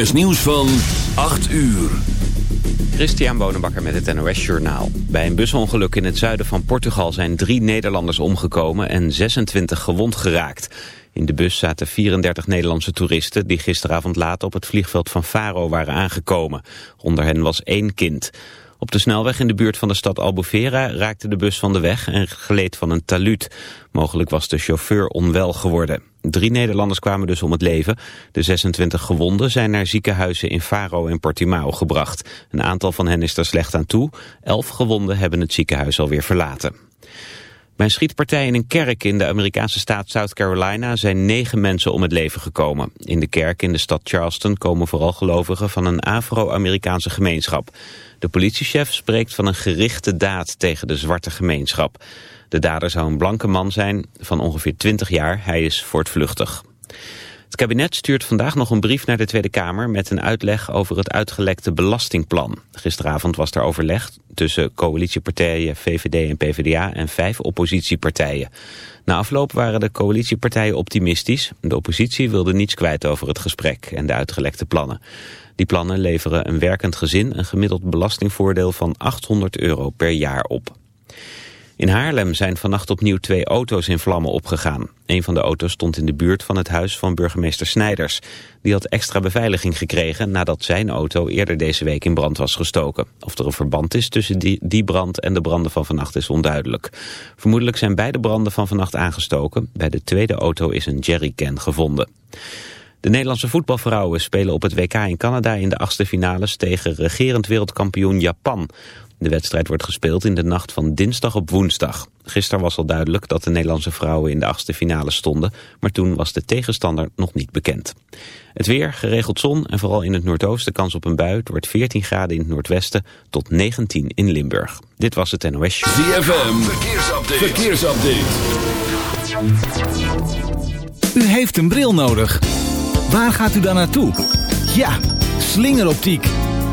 is nieuws van 8 uur. Christian Bonenbakker met het NOS Journaal. Bij een busongeluk in het zuiden van Portugal zijn drie Nederlanders omgekomen en 26 gewond geraakt. In de bus zaten 34 Nederlandse toeristen die gisteravond laat op het vliegveld van Faro waren aangekomen. Onder hen was één kind. Op de snelweg in de buurt van de stad Albufeira raakte de bus van de weg en gleed van een taluut. Mogelijk was de chauffeur onwel geworden. Drie Nederlanders kwamen dus om het leven. De 26 gewonden zijn naar ziekenhuizen in Faro en Portimao gebracht. Een aantal van hen is er slecht aan toe. Elf gewonden hebben het ziekenhuis alweer verlaten. Bij een schietpartij in een kerk in de Amerikaanse staat South Carolina zijn negen mensen om het leven gekomen. In de kerk in de stad Charleston komen vooral gelovigen van een Afro-Amerikaanse gemeenschap. De politiechef spreekt van een gerichte daad tegen de zwarte gemeenschap. De dader zou een blanke man zijn van ongeveer 20 jaar. Hij is voortvluchtig. Het kabinet stuurt vandaag nog een brief naar de Tweede Kamer met een uitleg over het uitgelekte belastingplan. Gisteravond was er overleg tussen coalitiepartijen VVD en PvdA en vijf oppositiepartijen. Na afloop waren de coalitiepartijen optimistisch. De oppositie wilde niets kwijt over het gesprek en de uitgelekte plannen. Die plannen leveren een werkend gezin een gemiddeld belastingvoordeel van 800 euro per jaar op. In Haarlem zijn vannacht opnieuw twee auto's in vlammen opgegaan. Een van de auto's stond in de buurt van het huis van burgemeester Snijders. Die had extra beveiliging gekregen nadat zijn auto eerder deze week in brand was gestoken. Of er een verband is tussen die, die brand en de branden van vannacht is onduidelijk. Vermoedelijk zijn beide branden van vannacht aangestoken. Bij de tweede auto is een jerrycan gevonden. De Nederlandse voetbalvrouwen spelen op het WK in Canada in de achtste finales tegen regerend wereldkampioen Japan. De wedstrijd wordt gespeeld in de nacht van dinsdag op woensdag. Gisteren was al duidelijk dat de Nederlandse vrouwen in de achtste finale stonden, maar toen was de tegenstander nog niet bekend. Het weer, geregeld zon en vooral in het noordoosten kans op een bui. Het wordt 14 graden in het noordwesten tot 19 in Limburg. Dit was het NOS Show. ZFM, verkeersupdate. verkeersupdate. U heeft een bril nodig. Waar gaat u dan naartoe? Ja, slingeroptiek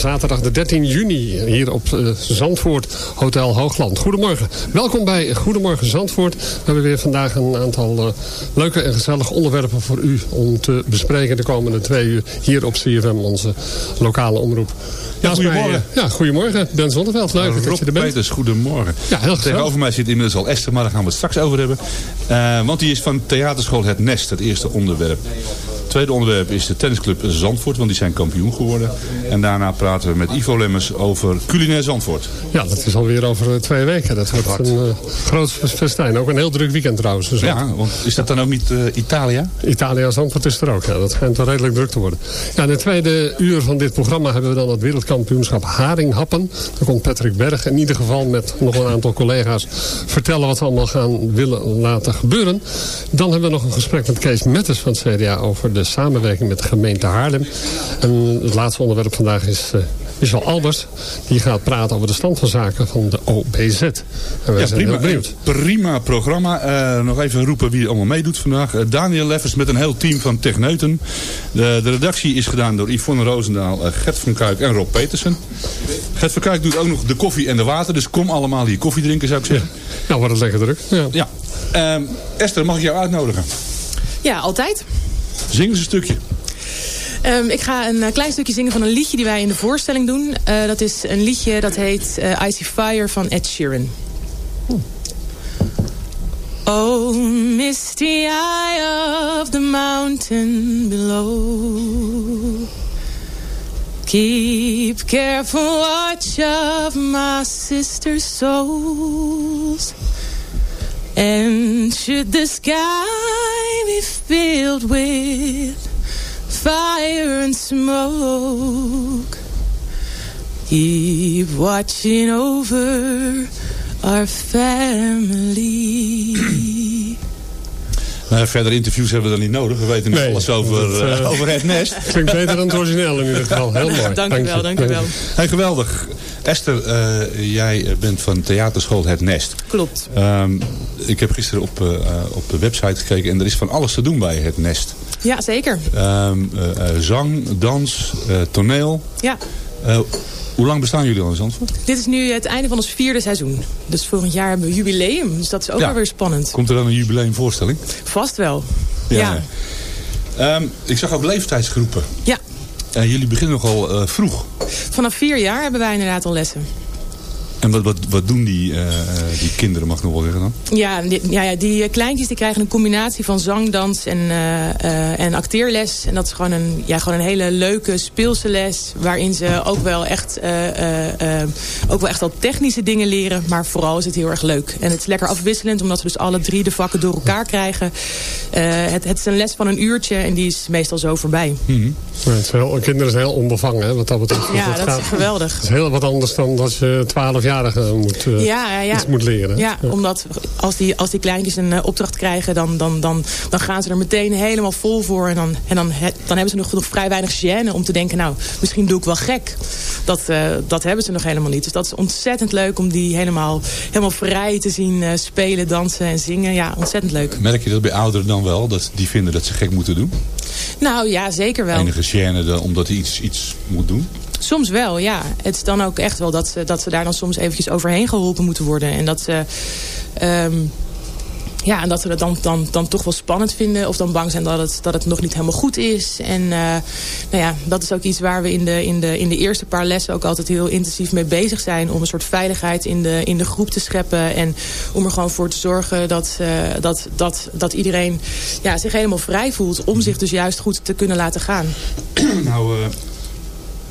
Zaterdag de 13 juni hier op Zandvoort Hotel Hoogland. Goedemorgen. Welkom bij Goedemorgen Zandvoort. We hebben weer vandaag een aantal leuke en gezellige onderwerpen voor u om te bespreken de komende twee uur hier op CFM, onze lokale omroep. Ja, goedemorgen. ja, goedemorgen. Ben Zonneveld, leuk dat je er bent. Peters, goedemorgen. Ja, heel Tegenover mij zit inmiddels al Esther, maar daar gaan we het straks over hebben. Uh, want die is van theaterschool Het Nest, het eerste onderwerp tweede onderwerp is de tennisclub Zandvoort, want die zijn kampioen geworden. En daarna praten we met Ivo Lemmers over culinair Zandvoort. Ja, dat is alweer over eh, twee weken. Dat wordt een uh, groot festijn. Ook een heel druk weekend trouwens. Dus ja, want is dat dan ook niet uh, Italia? Italia Zandvoort is er ook, ja. Dat schijnt wel redelijk druk te worden. Ja, in het tweede uur van dit programma hebben we dan het wereldkampioenschap Haringhappen. Daar komt Patrick Berg in ieder geval met nog een aantal collega's vertellen wat we allemaal gaan willen laten gebeuren. Dan hebben we nog een gesprek met Kees Metters van het CDA over de de samenwerking met de gemeente Haarlem. En het laatste onderwerp vandaag is uh, Michel Albers. Die gaat praten over de stand van zaken van de OBZ. En wij ja, zijn prima, benieuwd. Prima programma. Uh, nog even roepen wie allemaal meedoet vandaag. Uh, Daniel Leffers met een heel team van techneuten. De, de redactie is gedaan door Yvonne Roosendaal, Gert van Kuik en Rob Petersen. Gert van Kuik doet ook nog de koffie en de water. Dus kom allemaal hier koffie drinken zou ik zeggen. Ja, nou wordt het lekker druk. Ja. ja. Ehm, Esther, mag ik jou uitnodigen? Ja, altijd. Zing eens een stukje. Um, ik ga een uh, klein stukje zingen van een liedje die wij in de voorstelling doen. Uh, dat is een liedje dat heet uh, Icy Fire van Ed Sheeran. Oh, misty eye of the mountain below Keep careful watch of my sister's souls And should the sky be filled with fire and smoke, keep watching over our family. Nou, verder interviews hebben we dan niet nodig. We weten nee, alles over, uh, uh, over het nest. Klinkt beter dan het origineel in ieder geval. Heel mooi. dank u wel, dank u wel. Hey, geweldig. Esther, uh, jij bent van theaterschool Het Nest. Klopt. Um, ik heb gisteren op, op de website gekeken en er is van alles te doen bij Het Nest. Ja, zeker. Um, zang, dans, toneel. Ja. Hoe lang bestaan jullie al in Zandvoort? Dit is nu het einde van ons vierde seizoen. Dus volgend jaar hebben we jubileum. Dus dat is ook ja. wel weer spannend. Komt er dan een jubileumvoorstelling? Vast wel. Ja. ja. Um, ik zag ook leeftijdsgroepen. Ja. Uh, jullie beginnen nogal uh, vroeg. Vanaf vier jaar hebben wij inderdaad al lessen. En wat, wat, wat doen die, uh, die kinderen, mag ik nog wel zeggen dan? Ja, die, ja, ja, die kleintjes die krijgen een combinatie van zang, dans en, uh, uh, en acteerles. En dat is gewoon een, ja, gewoon een hele leuke speelse les. Waarin ze ook wel, echt, ook wel echt al technische dingen leren. Maar vooral is het heel erg leuk. En het is lekker afwisselend, omdat we dus alle drie de vakken door elkaar krijgen. het, het is een les van een uurtje en die is meestal zo voorbij. Mm -hmm. ja, het is heel, kinderen zijn heel onbevangen, hè, wat dat betreft. Ja, dat, is geweldig. Het is heel wat anders dan als je twaalf jaar moet, uh, ja, ja, iets moet leren. Ja, omdat als die, als die kleintjes een uh, opdracht krijgen... Dan, dan, dan, dan gaan ze er meteen helemaal vol voor. En dan, en dan, he, dan hebben ze nog, nog vrij weinig gêne om te denken... nou, misschien doe ik wel gek. Dat, uh, dat hebben ze nog helemaal niet. Dus dat is ontzettend leuk om die helemaal, helemaal vrij te zien spelen, dansen en zingen. Ja, ontzettend leuk. Merk je dat bij ouderen dan wel? Dat die vinden dat ze gek moeten doen? Nou ja, zeker wel. Enige gêne omdat hij iets, iets moet doen? Soms wel, ja. Het is dan ook echt wel dat ze, dat ze daar dan soms eventjes overheen geholpen moeten worden. En dat ze... Um, ja, en dat ze dat dan, dan, dan toch wel spannend vinden. Of dan bang zijn dat het, dat het nog niet helemaal goed is. En uh, nou ja, dat is ook iets waar we in de, in, de, in de eerste paar lessen ook altijd heel intensief mee bezig zijn. Om een soort veiligheid in de, in de groep te scheppen. En om er gewoon voor te zorgen dat, uh, dat, dat, dat iedereen ja, zich helemaal vrij voelt. Om zich dus juist goed te kunnen laten gaan. Nou, uh,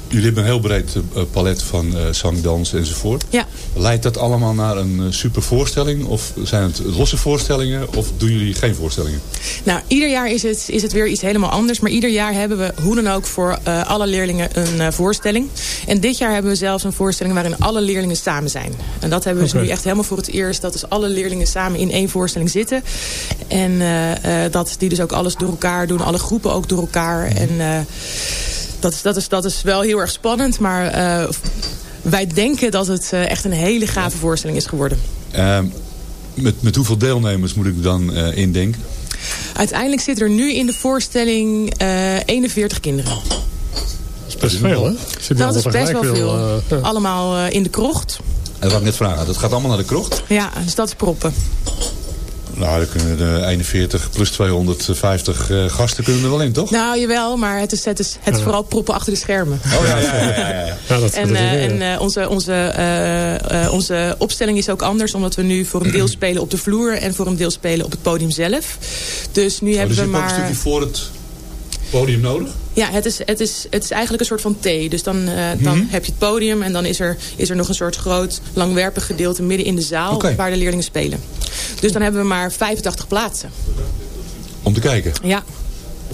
jullie hebben een heel breed uh, palet van uh, zang, dans enzovoort. Ja. Leidt dat allemaal naar een uh, super voorstelling? Of zijn het losse voorstellingen? Of doen jullie geen voorstellingen? Nou, ieder jaar is het, is het weer iets helemaal anders. Maar ieder jaar hebben we hoe dan ook voor alle leerlingen een voorstelling. En dit jaar hebben we zelfs een voorstelling waarin alle leerlingen samen zijn. En dat hebben we okay. dus nu echt helemaal voor het eerst. Dat dus alle leerlingen samen in één voorstelling zitten. En dat die dus ook alles door elkaar doen. Alle groepen ook door elkaar. En dat, is, dat, is, dat is wel heel erg spannend. Maar uh, wij denken dat het uh, echt een hele gave voorstelling is geworden. Uh, met, met hoeveel deelnemers moet ik dan uh, indenken? Uiteindelijk zitten er nu in de voorstelling 41 kinderen. Dat is best veel, hè? Dat is best wel veel. Allemaal in de krocht. En wat ik net vragen, dat gaat allemaal naar de krocht? Ja, dus dat is proppen. Nou, dan kunnen de 41 plus 250 uh, gasten kunnen er wel in, toch? Nou, jawel, maar het is, het is, het is vooral proppen achter de schermen. Oh ja, ja, ja. ja, ja. ja dat, en uh, en uh, onze, onze, uh, onze opstelling is ook anders, omdat we nu voor een deel spelen op de vloer en voor een deel spelen op het podium zelf. Dus nu oh, hebben dus we maar... een stukje voor het podium nodig? Ja, het is, het is, het is eigenlijk een soort van T. Dus dan, uh, dan mm -hmm. heb je het podium en dan is er, is er nog een soort groot langwerpig gedeelte midden in de zaal okay. waar de leerlingen spelen. Dus dan hebben we maar 85 plaatsen. Om te kijken? Ja.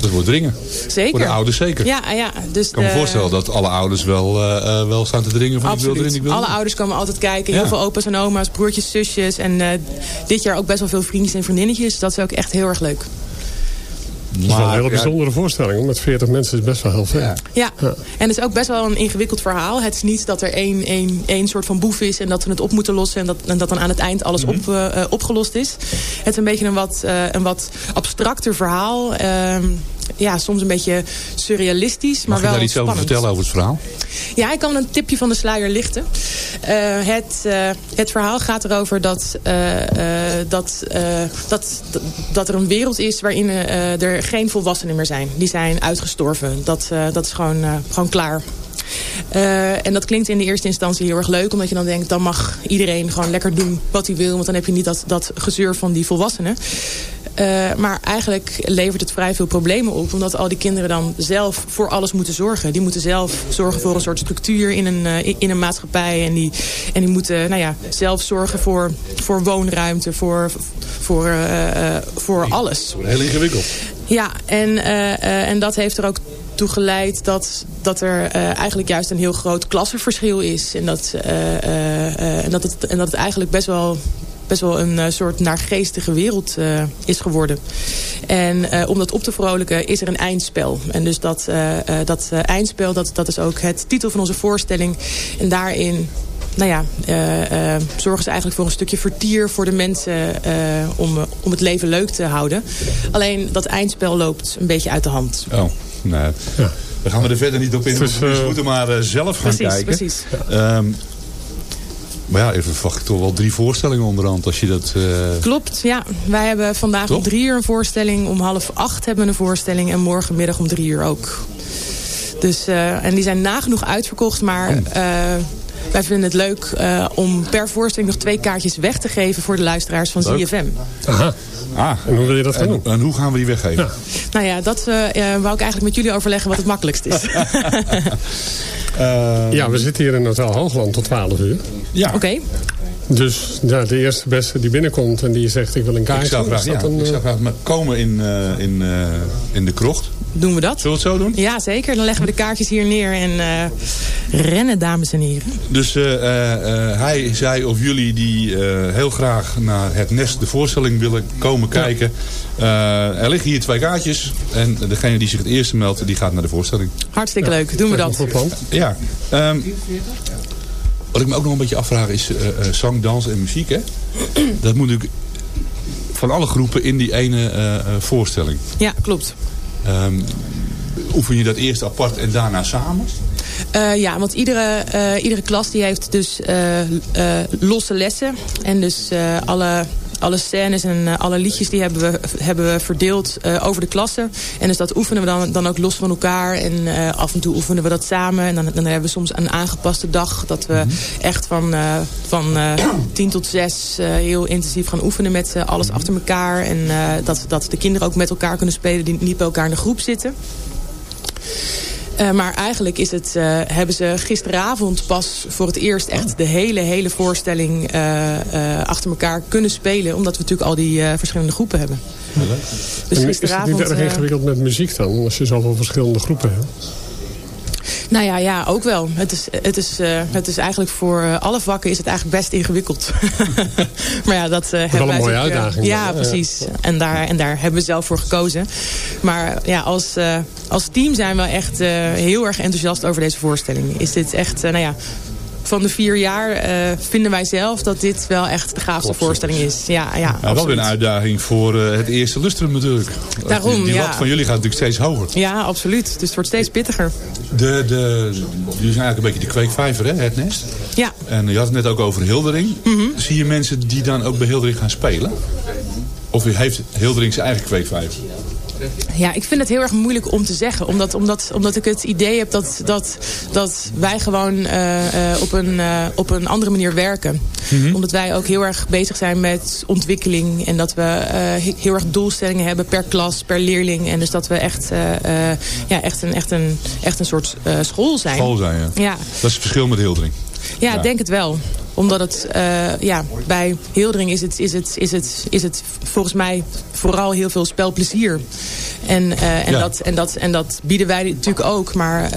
Dat wordt dringen. Zeker. Voor de ouders zeker. Ja, ja. Dus ik kan de... me voorstellen dat alle ouders wel, uh, wel staan te dringen van Absoluut. ik wil erin, ik wil Alle ouders komen altijd kijken. Heel ja. veel opa's en oma's, broertjes, zusjes. En uh, dit jaar ook best wel veel vriendjes en vriendinnetjes. Dat is ook echt heel erg leuk. Het is wel een hele bijzondere voorstelling. Met 40 mensen is best wel heel veel. Ja. Ja. ja. en het is ook best wel een ingewikkeld verhaal. Het is niet dat er één, één, één soort van boef is... en dat we het op moeten lossen... en dat, en dat dan aan het eind alles mm -hmm. op, uh, opgelost is. Het is een beetje een wat, uh, een wat abstracter verhaal. Uh, ja, soms een beetje surrealistisch, maar Mag wel je daar iets over vertellen over het verhaal? Ja, ik kan een tipje van de sluier lichten. Uh, het, uh, het verhaal gaat erover dat, uh, dat, dat, dat er een wereld is waarin er geen volwassenen meer zijn. Die zijn uitgestorven. Dat, dat is gewoon, gewoon klaar. Uh, en dat klinkt in de eerste instantie heel erg leuk. Omdat je dan denkt, dan mag iedereen gewoon lekker doen wat hij wil. Want dan heb je niet dat, dat gezeur van die volwassenen. Uh, maar eigenlijk levert het vrij veel problemen op. Omdat al die kinderen dan zelf voor alles moeten zorgen. Die moeten zelf zorgen voor een soort structuur in een, uh, in een maatschappij. En die, en die moeten nou ja, zelf zorgen voor, voor woonruimte, voor, voor, uh, voor alles. Dat heel ingewikkeld. Ja, en, en dat heeft er ook toe geleid dat, dat er uh, eigenlijk juist een heel groot klassenverschil is. En dat, uh, uh, en dat, het, en dat het eigenlijk best wel best wel een soort naargeestige wereld is geworden. En om dat op te vrolijken is er een eindspel. En dus dat, dat eindspel, dat, dat is ook het titel van onze voorstelling. En daarin nou ja, zorgen ze eigenlijk voor een stukje vertier voor de mensen om, om het leven leuk te houden. Alleen dat eindspel loopt een beetje uit de hand. Oh, nee. Ja. Dan gaan we er verder niet op in. Dus, we moeten maar zelf gaan precies, kijken. Precies. Um, maar ja, even verwacht ik toch wel drie voorstellingen onderhand als je dat... Uh... Klopt, ja. Wij hebben vandaag Toch? om drie uur een voorstelling. Om half acht hebben we een voorstelling. En morgenmiddag om drie uur ook. Dus, en die zijn nagenoeg uitverkocht, maar... Oh. Wij vinden het leuk uh, om per voorstelling nog twee kaartjes weg te geven voor de luisteraars van leuk. ZFM. Aha. Ah, en hoe wil je dat gaan en, doen? En hoe gaan we die weggeven? Ja. Nou ja, dat uh, wou ik eigenlijk met jullie overleggen wat het makkelijkst is. uh, ja, we zitten hier in Hotel Hoogland tot 12 uur. Ja. Oké. Okay. Dus ja, de eerste beste die binnenkomt en die zegt ik wil een kaartje. Ik zou graag, ja, een, ik zou graag komen in, uh, in, uh, in de krocht. Doen we dat? Zullen we het zo doen? Ja, zeker. Dan leggen we de kaartjes hier neer en uh, rennen, dames en heren. Dus hij zei of jullie die heel graag naar het Nest de voorstelling willen komen kijken. Ja. er liggen hier twee kaartjes. En degene die zich het eerste meldt, die gaat naar de voorstelling. Hartstikke ja. leuk. Doen we dat. Ja. Um, wat ik me ook nog een beetje afvraag is uh, uh, zang, dans en muziek. Hè? Dat moet natuurlijk van alle groepen in die ene uh, voorstelling. Ja, klopt. Um, oefen je dat eerst apart en daarna samen? Uh, ja, want iedere, uh, iedere klas die heeft dus uh, losse lessen. En dus alle, alle scènes en alle liedjes die hebben we, hebben we verdeeld over de klassen. En dus dat oefenen we dan, dan ook los van elkaar. En af en toe oefenen we dat samen. En dan, dan hebben we soms een aangepaste dag. Dat we mm -hmm. echt van, van tien tot zes heel intensief gaan oefenen met alles achter elkaar. En dat, dat de kinderen ook met elkaar kunnen spelen die niet bij elkaar in de groep zitten. Uh, maar eigenlijk is het, uh, hebben ze gisteravond pas voor het eerst echt de hele, hele voorstelling uh, achter elkaar kunnen spelen. Omdat we natuurlijk al die verschillende groepen hebben. Ja. Dus gisteravond... Is het niet erg ingewikkeld met muziek dan? Als je zoveel verschillende groepen hebt? Nou ja, ja, ook wel. Het is, het is, uh, het is eigenlijk voor uh, alle vakken is het eigenlijk best ingewikkeld. maar ja, dat uh, is wel een mooie uitdaging. ja, precies. En, daar, en daar hebben we zelf voor gekozen. Maar ja, als, als team zijn we echt heel erg enthousiast over deze voorstelling. Is dit echt, nou ja, van de vier jaar uh, vinden wij zelf dat dit wel echt de gaafste voorstelling is. Ja, ja, ja wel weer een uitdaging voor uh, het eerste lustrum natuurlijk. Daarom, die, die ja. lat van jullie gaat natuurlijk steeds hoger. Ja, absoluut. Dus het wordt steeds pittiger. De, de, jullie zijn eigenlijk een beetje de kweekvijver, hè, het nest. Ja. En je had het net ook over Hildering. Mm -hmm. Zie je mensen die dan ook bij Hildering gaan spelen? Of heeft Hildering zijn eigen kweekvijver? Ja, ik vind het heel erg moeilijk om te zeggen. Omdat, omdat, omdat ik het idee heb dat, dat, dat wij gewoon uh, uh, op, een, uh, op een andere manier werken. Mhm. Mm -hmm. Omdat wij ook heel erg bezig zijn met ontwikkeling. En dat we heel erg doelstellingen hebben per klas, per leerling. En dus dat we echt, ja, echt, een, echt, een, echt een soort school zijn. School zijn, ja. ja. Dat is het verschil met Hildering. Ja, ik ja. denk het wel omdat het uh, ja, bij Hildering is het, is, het, is, het, is het volgens mij vooral heel veel spelplezier. En, uh, en, Ja. dat, en, dat, en dat bieden wij natuurlijk ook. Maar uh,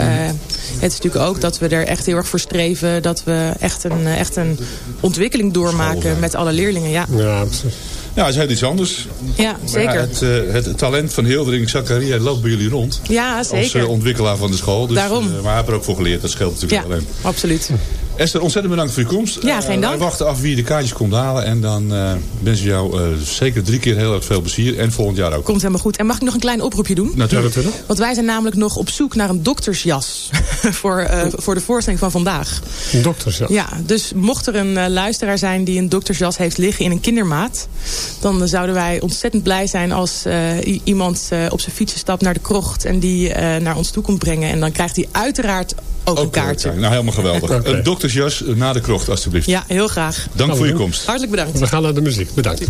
het is natuurlijk ook dat we er echt heel erg voor streven. Dat we echt een, echt een ontwikkeling doormaken met alle leerlingen. Ja, Ja, precies. Ja, het is heel iets anders. ja zeker. ja, het, eh, het talent van Hildering Zakaria loopt bij jullie rond. Ja, Als zeker. eh, ontwikkelaar van de school. Dus, Daarom. eh, maar hij heeft er ook voor geleerd. Dat scheelt natuurlijk Ja, alleen. absoluut. Esther, ontzettend bedankt voor je komst. Ja, Eh, geen dank. Wij wachten af wie de kaartjes komt halen. En dan eh wensen we jou eh, zeker drie keer heel erg veel plezier. En volgend jaar ook. Komt helemaal goed. En mag ik nog een klein oproepje doen? Natuurlijk. Want wij zijn namelijk nog op zoek naar een doktersjas. voor, eh, voor de voorstelling van vandaag. Dokters, ja. Ja, dus mocht er een eh, luisteraar zijn die een doktersjas heeft liggen in een kindermaat. Dan eh, zouden wij ontzettend blij zijn als eh, iemand eh, op zijn fietsje stapt naar de krocht. En die eh, naar ons toe komt brengen. En dan krijgt hij uiteraard ook, een Ook, eh, kaartje. Nou, helemaal geweldig. Een doktersjas na de krocht, alstublieft. Ja, heel graag. Dank voor je komst. Hartelijk bedankt. We gaan naar de muziek. Bedankt.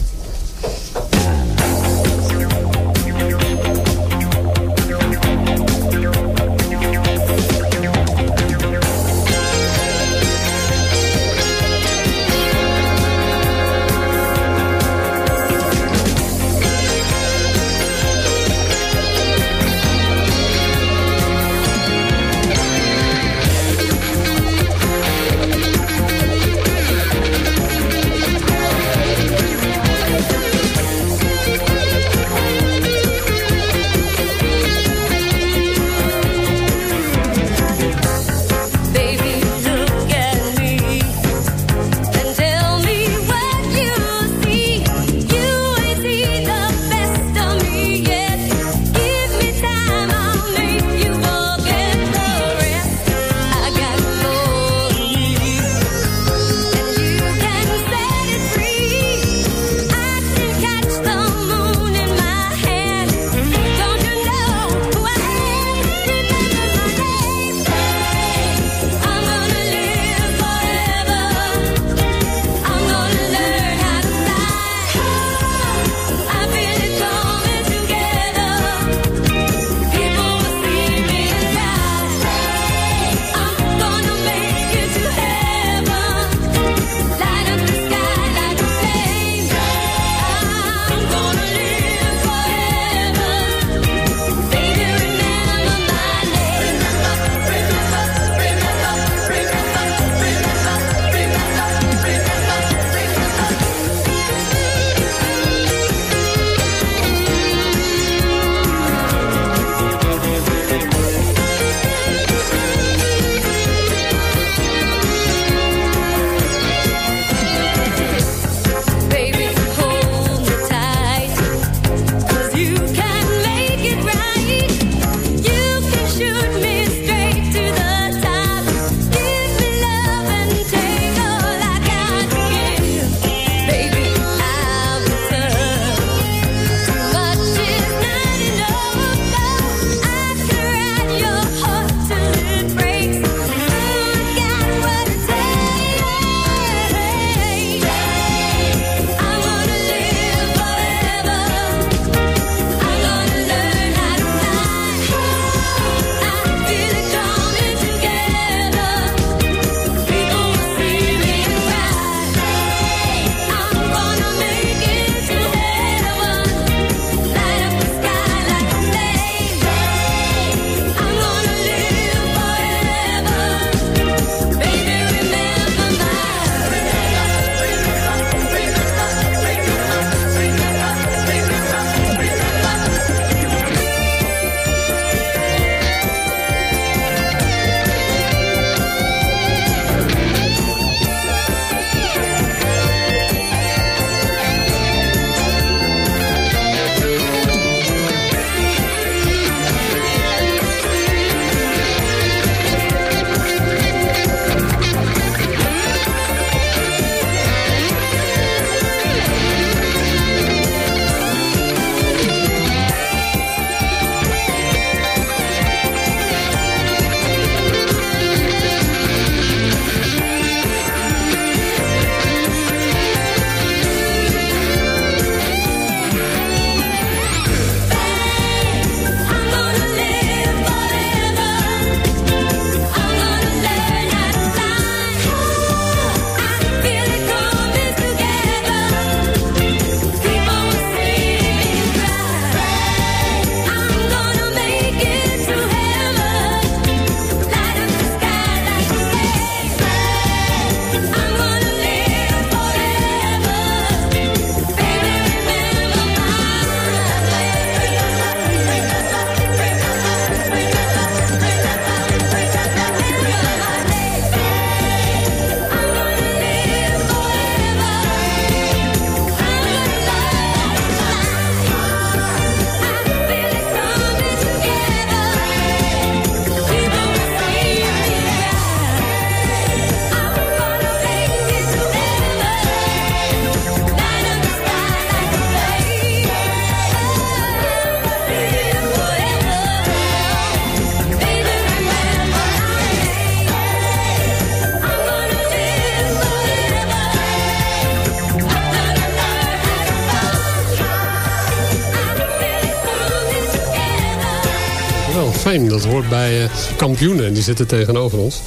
Hoort bij uh, kampioenen en die zitten tegenover ons.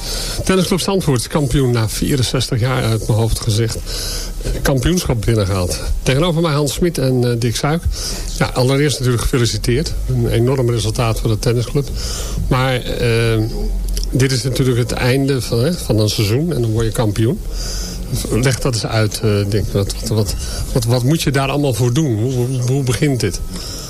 Tennisclub Zandvoort kampioen na 64 jaar uit mijn hoofd gezegd. Kampioenschap binnengehaald. Tegenover mij Hans Smit en uh, Dick Suik. Ja, allereerst natuurlijk gefeliciteerd. Een enorm resultaat voor de tennisclub. Maar dit is natuurlijk het einde van, van een seizoen en dan word je kampioen. Leg dat eens uit, uh, Dick. Wat, wat, wat, wat, moet je daar allemaal voor doen? Hoe, hoe begint dit?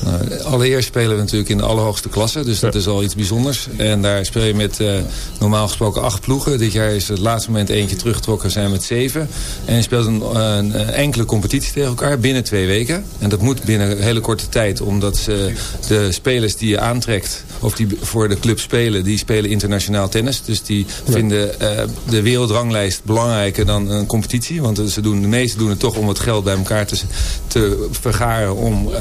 Nou, allereerst spelen we natuurlijk in de allerhoogste klasse. Dus dat is al iets bijzonders. En daar speel je met uh, normaal gesproken acht ploegen. Dit jaar is het laatste moment eentje teruggetrokken. zijn met zeven. En je speelt een, een, enkele competitie tegen elkaar binnen twee weken. En dat moet binnen een hele korte tijd. Omdat ze, de spelers die je aantrekt of die voor de club spelen, die spelen internationaal tennis. Dus die vinden uh, de wereldranglijst belangrijker dan een competitie. Want ze doen, de meesten doen het toch om het geld bij elkaar te, te vergaren om uh,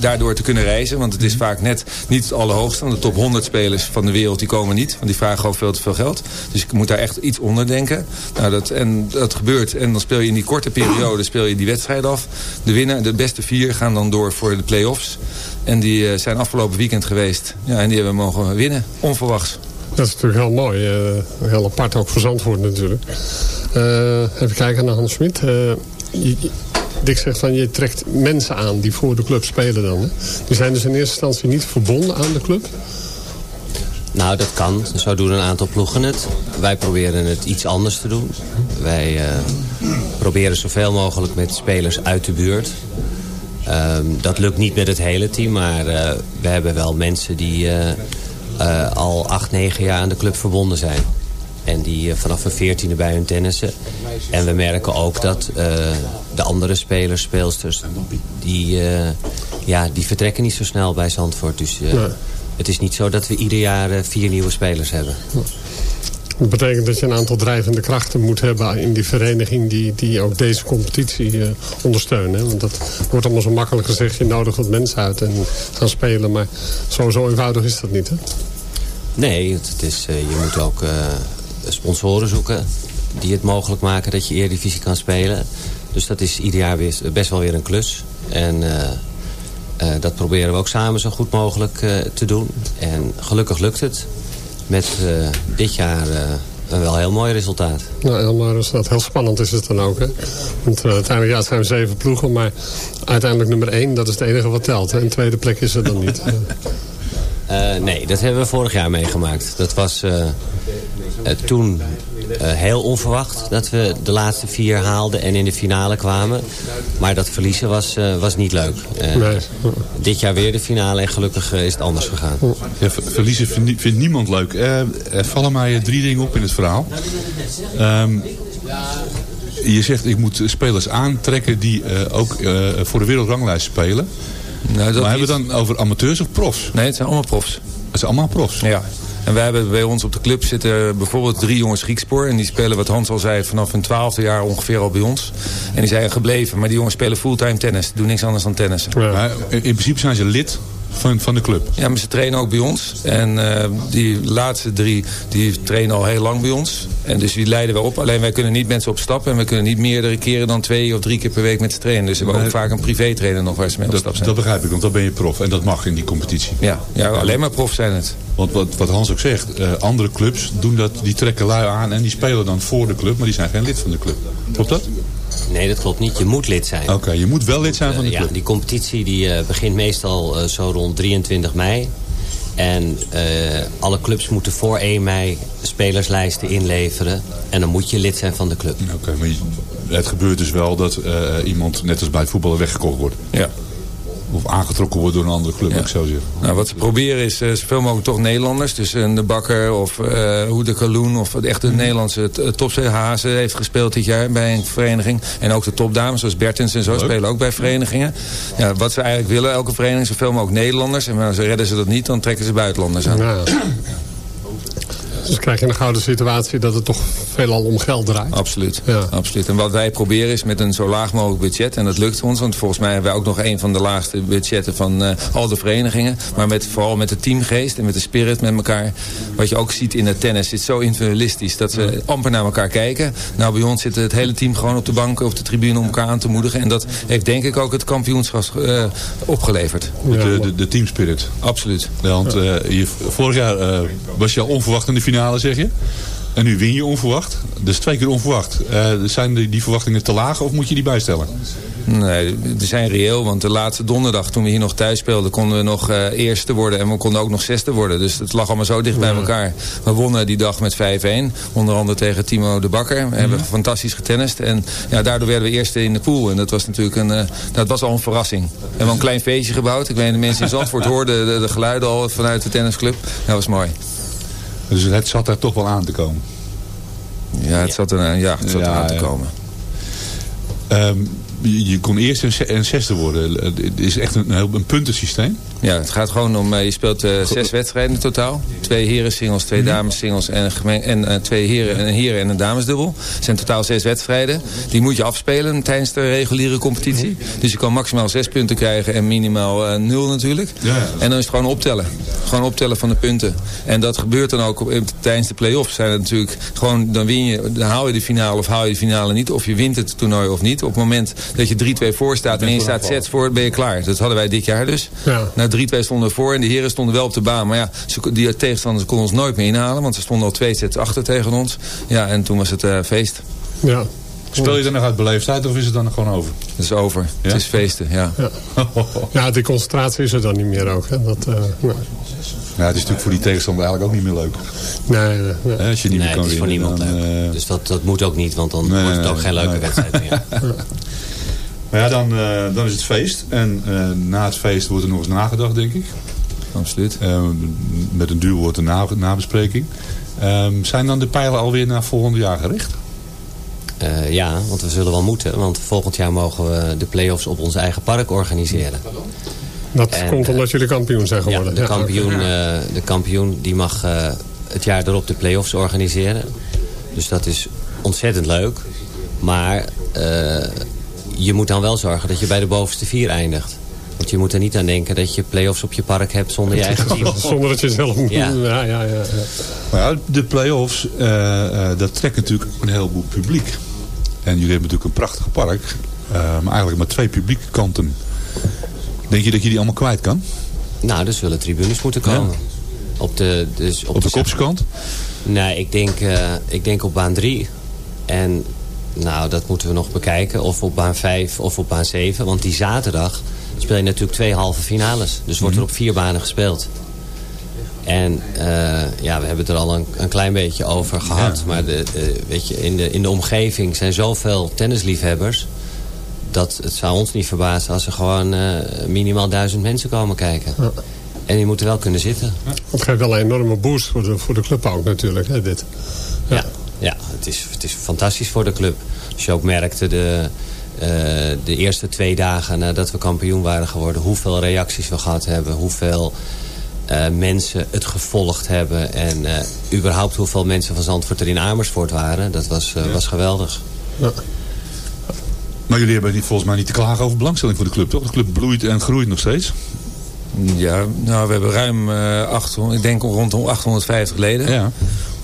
daardoor te kunnen reizen. Want het is vaak net niet het allerhoogste. Want de top 100 spelers van de wereld die komen niet. Want die vragen gewoon veel te veel geld. Dus ik moet daar echt iets onder denken. Nou, dat, en dat gebeurt. En dan speel je in die korte periode speel je die wedstrijd af. De winnaar, de beste vier gaan dan door voor de play-offs. En die uh, zijn afgelopen weekend geweest. Ja, en die hebben we mogen winnen. Onverwachts. Dat is natuurlijk heel mooi. Uh, heel apart ook voor Zandvoort natuurlijk. Uh, even kijken naar Hans Smit. Dick zegt van je trekt mensen aan die voor de club spelen dan. Die zijn dus in eerste instantie niet verbonden aan de club? Nou, dat kan. Zo doen een aantal ploegen het. Wij proberen het iets anders te doen. Wij uh, proberen zoveel mogelijk met spelers uit de buurt. Um, dat lukt niet met het hele team, maar uh, we hebben wel mensen die uh, al acht, negen jaar aan de club verbonden zijn. En die vanaf een veertiende bij hun tennissen. En we merken ook dat de andere spelers, speelsters, die, ja, die vertrekken niet zo snel bij Zandvoort. Dus nee. het is niet zo dat we ieder jaar vier nieuwe spelers hebben. Dat betekent dat je een aantal drijvende krachten moet hebben in die vereniging die, die ook deze competitie uh, ondersteunen. Hè? Want dat wordt allemaal zo makkelijk gezegd, je nodigt wat mensen uit en gaan spelen. Maar zo, zo eenvoudig is dat niet, hè? Nee, het is, uh, je moet ook uh, sponsoren zoeken die het mogelijk maken dat je Eredivisie kan spelen. Dus dat is ieder jaar weer, best wel weer een klus. En dat proberen we ook samen zo goed mogelijk te doen. En gelukkig lukt het met dit jaar een wel heel mooi resultaat. Nou, heel mooi resultaat. Heel spannend is het dan ook. Hè? Want uh, uiteindelijk ja, het zijn zeven ploegen, maar uiteindelijk nummer één, dat is het enige wat telt. Hè? En tweede plek is er dan niet. nee, dat hebben we vorig jaar meegemaakt. Dat was toen uh, heel onverwacht dat we de laatste vier haalden en in de finale kwamen. Maar dat verliezen was, uh, was niet leuk. Uh, nee. Dit jaar weer de finale en gelukkig is het anders gegaan. Ja, verliezen vindt, vindt niemand leuk. er vallen mij drie dingen op in het verhaal. Um, je zegt ik moet spelers aantrekken die ook voor de wereldranglijst spelen. Nou, maar hebben we dan over amateurs of profs? Nee, het zijn allemaal profs. Het zijn allemaal profs? Ja. En wij hebben bij ons op de club zitten bijvoorbeeld drie jongens Griekspoor. En die spelen, wat Hans al zei, vanaf hun twaalfde jaar ongeveer al bij ons. En die zijn gebleven. Maar die jongens spelen fulltime tennis. Doen niks anders dan tennis. Ja. in principe zijn ze lid van, van de club? Ja, maar ze trainen ook bij ons. En uh, die laatste drie, die trainen al heel lang bij ons. En dus die leiden we op. Alleen wij kunnen niet mensen op stappen. En we kunnen niet meerdere keren dan twee of drie keer per week met ze trainen. Dus we hebben ook vaak een privé trainer nog waar ze mee op stap zijn. Dat begrijp ik, want dan ben je prof. En dat mag in die competitie. Ja, ja alleen maar prof zijn het. Want wat, wat Hans ook zegt, uh, andere clubs doen dat, die trekken lui aan en die spelen dan voor de club, maar die zijn geen lid van de club. Klopt dat? Nee, dat klopt niet. Je moet lid zijn. Oké, okay, je moet wel lid zijn van de club. Ja, die competitie die, uh, begint meestal uh, zo rond 23 mei. En uh, alle clubs moeten voor 1 mei spelerslijsten inleveren. En dan moet je lid zijn van de club. Oké, okay, maar het gebeurt dus wel dat iemand net als bij het voetballen weggekocht wordt. Ja of aangetrokken wordt door een andere club, ja. ik zo zeggen. Nou, wat ze proberen is uh, zoveel mogelijk toch Nederlanders. Dus een De Bakker of uh, Hoede Kaloen of echt de Nederlandse tophazen heeft gespeeld dit jaar bij een vereniging. En ook de topdames zoals Bertens en zo Leuk. spelen ook bij verenigingen. Ja, wat ze eigenlijk willen, elke vereniging, zoveel mogelijk Nederlanders. En als redden ze dat niet, dan trekken ze buitenlanders aan. Ja. Dus krijg je een gouden situatie dat het toch veelal om geld draait. Absoluut. Ja. Absoluut. En wat wij proberen is met een zo laag mogelijk budget. En dat lukt ons. Want volgens mij hebben wij ook nog een van de laagste budgetten van uh, al de verenigingen. Maar met, vooral met de teamgeest en met de spirit met elkaar. Wat je ook ziet in het tennis. Het is zo individualistisch dat ze amper naar elkaar kijken. Nou bij ons zit het hele team gewoon op de bank op de tribune om elkaar aan te moedigen. En dat heeft denk ik ook het kampioenschap uh, opgeleverd. De, de, de teamspirit. Absoluut. Ja, want uh, je, vorig jaar was je al onverwacht in de finale zeg je. En nu win je onverwacht. Dus twee keer onverwacht. Uh, zijn die, die verwachtingen te laag of moet je die bijstellen? Nee, die zijn reëel. Want de laatste donderdag toen we hier nog thuis speelden... konden we nog uh, eerste worden en we konden ook nog zesde worden. Dus het lag allemaal zo dicht bij elkaar. We wonnen die dag met 5-1. Onder andere tegen Timo de Bakker. We hebben fantastisch getennist. En ja, daardoor werden we eerste in de pool. En dat was natuurlijk een, uh, dat was al een verrassing. We hebben een klein feestje gebouwd. Ik weet de mensen in Zandvoort hoorden de, de geluiden al vanuit de tennisclub. Dat was mooi. Dus het zat er toch wel aan te komen? Ja, het zat er, ja, het zat ja, er aan te komen. Um, je kon eerst en zesde worden. Het is echt een, een puntensysteem. Ja, het gaat gewoon om, je speelt uh, zes wedstrijden in totaal. Twee heren singles, twee dames singles en, en uh, twee heren, een heren en een damesdubbel. Het zijn totaal zes wedstrijden. Die moet je afspelen tijdens de reguliere competitie. Dus je kan maximaal zes punten krijgen en minimaal uh, nul natuurlijk. Ja. En dan is het gewoon optellen. Gewoon optellen van de punten. En dat gebeurt dan ook op, tijdens de play-offs. Zijn het natuurlijk gewoon, dan win je, dan haal je de finale of haal je de finale niet. Of je wint het toernooi of niet. Op het moment dat je 3-2 voor staat en je staat sets voor, ben je klaar. Dat hadden wij dit jaar dus. Ja. Na 3-2 stonden voor en de heren stonden wel op de baan. Maar ja, die tegenstanders konden ons nooit meer inhalen. Want ze stonden al twee sets achter tegen ons. Ja, en toen was het uh, feest. Ja. Speel je dan nog uit beleefdheid of is het dan gewoon over? Het is over. Ja? Het is feesten, ja. Ja, ja die concentratie is er dan niet meer ook. Hè? Dat, uh, nee. Ja, het is natuurlijk voor die tegenstander eigenlijk ook niet meer leuk. Nee, nee, nee. Als je niet nee, meer kan het is winnen, voor niemand dan, leuk. Uh... Dus dat, dat moet ook niet, want dan nee, wordt het ook geen leuke wedstrijd meer. Maar ja, dan, uh, dan is het feest. En uh, na het feest wordt er nog eens nagedacht, denk ik. Absoluut. Uh, met een duur wordt een na nabespreking. Ehm, zijn dan de pijlen alweer naar volgend jaar gericht? ja, want we zullen wel moeten. Want volgend jaar mogen we de play-offs op ons eigen park organiseren. Dat en, komt omdat jullie kampioen zijn geworden. Ja, de, kampioen, de kampioen die mag het jaar erop de play-offs organiseren. Dus dat is ontzettend leuk. Maar je moet dan wel zorgen dat je bij de bovenste vier eindigt. Want je moet er niet aan denken dat je play-offs op je park hebt zonder je eigen team. zonder dat je zelf moet. Ja. Ja, ja, ja, Maar ja, de play-offs, uh, uh, dat trekt natuurlijk een heleboel publiek. En jullie hebben natuurlijk een prachtig park. Uh, maar eigenlijk maar twee publieke kanten. Denk je dat je die allemaal kwijt kan? Nou, er zullen tribunes moeten komen. Ja. Op de, dus op, op de, de kopskant? Nee, ik denk, ik denk op baan 3. En nou, dat moeten we nog bekijken. Of op baan 5 of op baan 7. Want die zaterdag speel je natuurlijk twee halve finales. Dus wordt er mhm. op vier banen gespeeld. En uh, ja, we hebben het er al een, een klein beetje over gehad. Ja. Maar de, weet je, in, de, in de omgeving zijn zoveel tennisliefhebbers... dat het zou ons niet verbazen als er gewoon uh, minimaal duizend mensen komen kijken. Ja. En die moeten wel kunnen zitten. Het geeft wel een enorme boost voor de, voor de club ook natuurlijk, hè, dit. Ja. ja. Ja, het is, het is fantastisch voor de club. Als je ook merkte de, uh, de eerste twee dagen nadat we kampioen waren geworden... hoeveel reacties we gehad hebben, hoeveel uh, mensen het gevolgd hebben... en uh, überhaupt hoeveel mensen van Zandvoort er in Amersfoort waren. Dat was, ja. was geweldig. Ja. Maar jullie hebben niet, volgens mij niet te klagen over belangstelling voor de club, toch? De club bloeit en groeit nog steeds. Ja, nou, we hebben ruim uh, 800, ik denk rond 850 leden. Ja.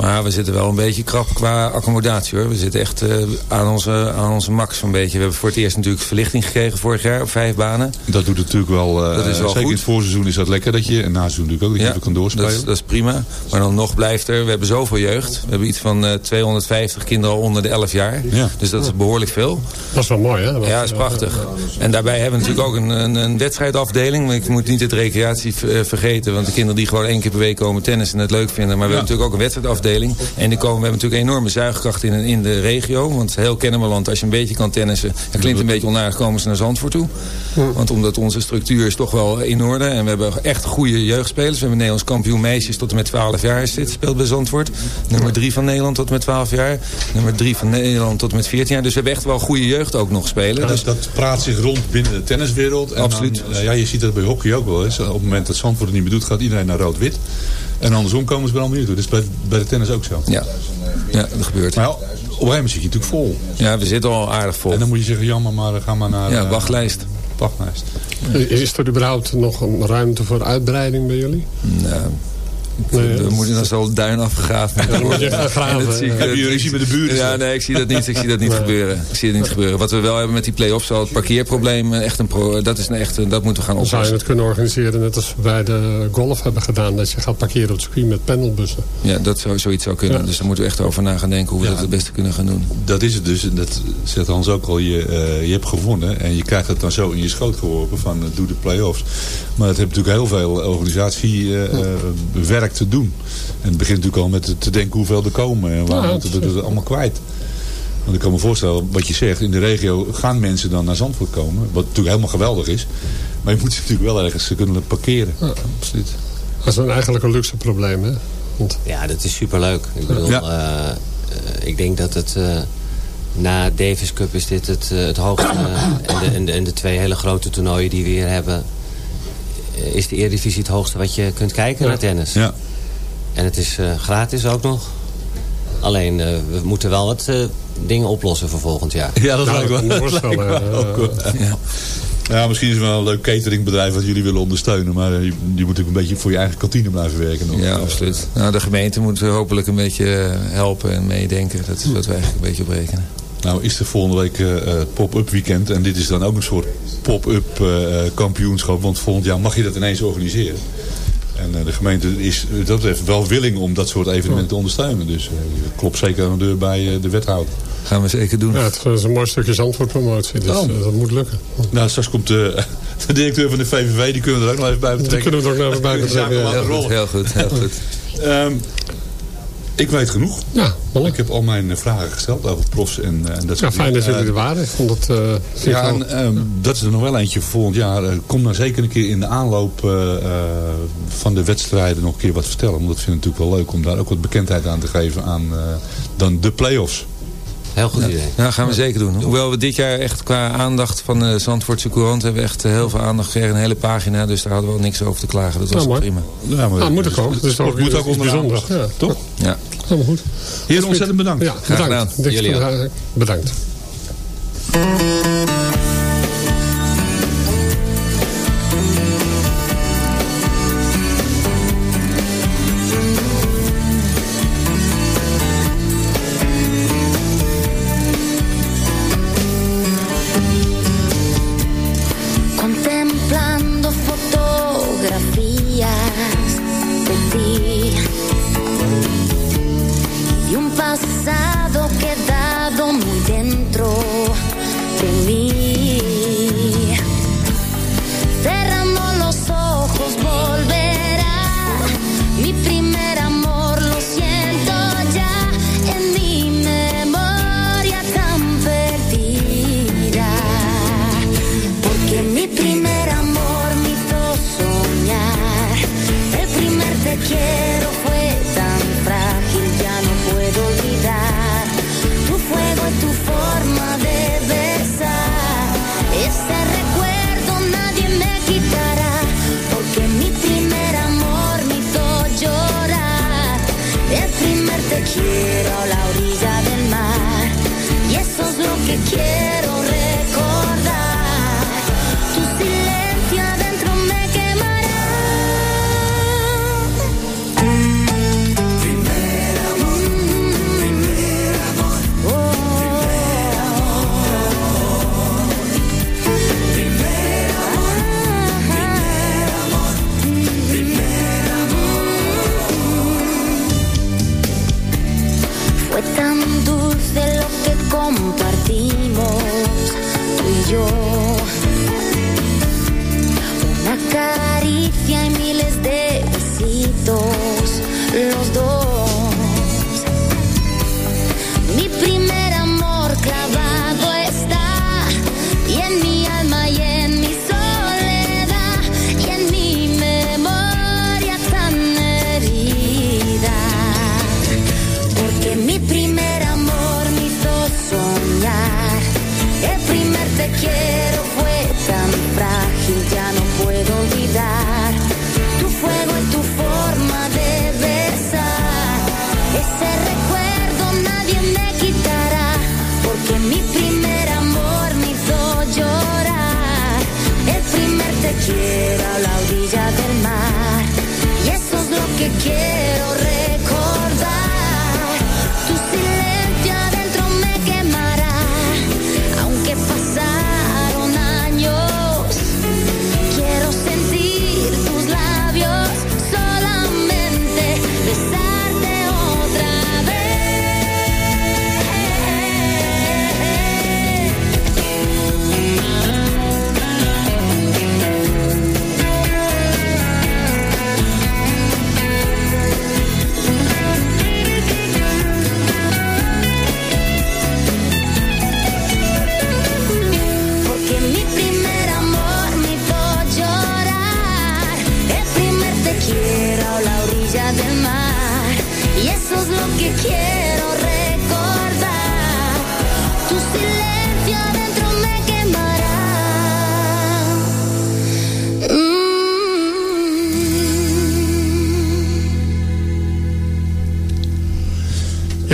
Maar we zitten wel een beetje krap qua accommodatie hoor. We zitten echt uh, aan, onze, aan onze max een beetje. We hebben voor het eerst natuurlijk verlichting gekregen vorig jaar op vijf banen. Dat doet natuurlijk wel, uh, dat is wel zeker goed. in het voorseizoen is dat lekker dat je, en na seizoen natuurlijk ook, dat ja, je kan doorspelen. Dat is, dat is prima. Maar dan nog blijft er, we hebben zoveel jeugd. We hebben iets van uh, 250 kinderen al onder de 11 jaar. Ja. Dus dat is behoorlijk veel. Dat is wel mooi hè? Dat ja, dat is prachtig. En daarbij hebben we natuurlijk ook een, een, een wedstrijdafdeling. Maar ik moet niet het recreatie vergeten. Want de kinderen die gewoon één keer per week komen tennis en het leuk vinden. Maar we ja. hebben natuurlijk ook een wedstrijdafdeling. En die komen, we hebben natuurlijk enorme zuigkracht in, in de regio. Want heel Kennemerland, als je een beetje kan tennissen... het klinkt een beetje onaardig, komen ze naar Zandvoort toe. Want omdat onze structuur is toch wel in orde. En we hebben echt goede jeugdspelers. We hebben Nederlands kampioen meisjes tot en met 12 jaar zit, speelt bij Zandvoort. Nummer 3 van Nederland tot en met 12 jaar. Nummer 3 van Nederland tot en met 14 jaar. Dus we hebben echt wel goede jeugd ook nog spelen. Ja, dus dat praat zich rond binnen de tenniswereld. En Absoluut. Dan, ja, je ziet dat bij hockey ook wel eens. Op het moment dat Zandvoort het niet meer doet, gaat iedereen naar rood-wit. En andersom komen ze wel allemaal niet toe. Dus bij, bij de tennis ook zo? Ja, ja dat gebeurt. Maar op een gegeven moment zit je natuurlijk vol. Ja, we zitten al aardig vol. En dan moet je zeggen, jammer, maar ga maar naar... Ja, wachtlijst. wachtlijst. Is er überhaupt nog een ruimte voor uitbreiding bij jullie? Nou, Nee, we moeten dan zo duin afgegraven. Ja, dan moet je graven. Heb je ruzie met de buren? Ja, nee, ik zie dat niet. Ik zie dat niet gebeuren. Ik zie het niet gebeuren. Wat we wel hebben met die play-offs, al het parkeerprobleem, echt een pro, dat is een echt, dat moeten we gaan oplossen. Zou je het kunnen organiseren net als wij de golf hebben gedaan, dat je gaat parkeren op het circuit met panelbussen? Ja, dat zou zoiets zou kunnen. Dus daar moeten we echt over na gaan denken hoe we ja, dat het beste kunnen gaan doen. Dat is het dus. Dat zegt Hans ook al. Je, uh, je hebt gewonnen en je krijgt het dan zo in je schoot geworpen van uh, doe de play-offs. Maar het heeft natuurlijk heel veel organisatiewerk uh, te doen. En het begint natuurlijk al met te denken hoeveel er komen. En waar ja, dat het allemaal kwijt. Want ik kan me voorstellen, wat je zegt, in de regio gaan mensen dan naar Zandvoort komen. Wat natuurlijk helemaal geweldig is. Maar je moet ze natuurlijk wel ergens kunnen parkeren. Ja. Absoluut. Dat is dan eigenlijk een luxe probleem, hè? Want... Ja, dat is superleuk. Ik bedoel, ja. uh, uh, ik denk dat het... Uh, na Davis Cup is dit het, het hoogste. en, de, en, de, en de twee hele grote toernooien die we hier hebben... is de Eredivisie het hoogste wat je kunt kijken ja. naar tennis. Ja. En het is uh, gratis ook nog. Alleen, uh, we moeten wel wat uh, dingen oplossen voor volgend jaar. Ja, dat nou, lijkt wel. Dat lijkt wel ook, ja. ja, misschien is het wel een leuk cateringbedrijf wat jullie willen ondersteunen. Maar je, je moet ook een beetje voor je eigen kantine blijven werken. Nog. Ja, absoluut. Nou, de gemeente moet hopelijk een beetje helpen en meedenken. Dat is wat we eigenlijk een beetje op rekenen. Nou is er volgende week uh, het pop-up weekend. En dit is dan ook een soort pop-up uh, kampioenschap. Want volgend jaar mag je dat ineens organiseren. En uh, de gemeente is dat betreft wel willing om dat soort evenementen te ondersteunen. Dus uh, klopt zeker aan de deur bij uh, de wethouder. Gaan we zeker doen. Ja, het is een mooi stukje zandvoortpromotie. Dus oh. dat moet lukken. Nou, straks komt de, de directeur van de VVV. Die kunnen we er ook nog even bij betrekken. Die kunnen we er ook nog even bij betrekken. Ja, heel, goed, heel goed, heel goed. um, ik weet genoeg. Ja, ik heb al mijn vragen gesteld over profs en, en dat Ja, fijn dat jullie er waren. Ik vond het, uh, ja, en, um, dat is er nog wel eentje voor volgend jaar. Kom dan zeker een keer in de aanloop uh, van de wedstrijden nog een keer wat vertellen. Want dat vind ik natuurlijk wel leuk om daar ook wat bekendheid aan te geven aan dan de play-offs. Heel goed idee. Ja, gaan we zeker doen. Hoewel we dit jaar echt qua aandacht van de Zandvoortse Courant hebben we echt heel veel aandacht gekregen. Een hele pagina, dus daar hadden we wel niks over te klagen. Dat was ja, prima. Ja, maar, nou, moet ook. Dus dat moet ook bijzonder. Ja, toch? Ja. Helemaal goed. Heer, ontzettend bedankt. Ja, bedankt. Jullie ook. Bedankt.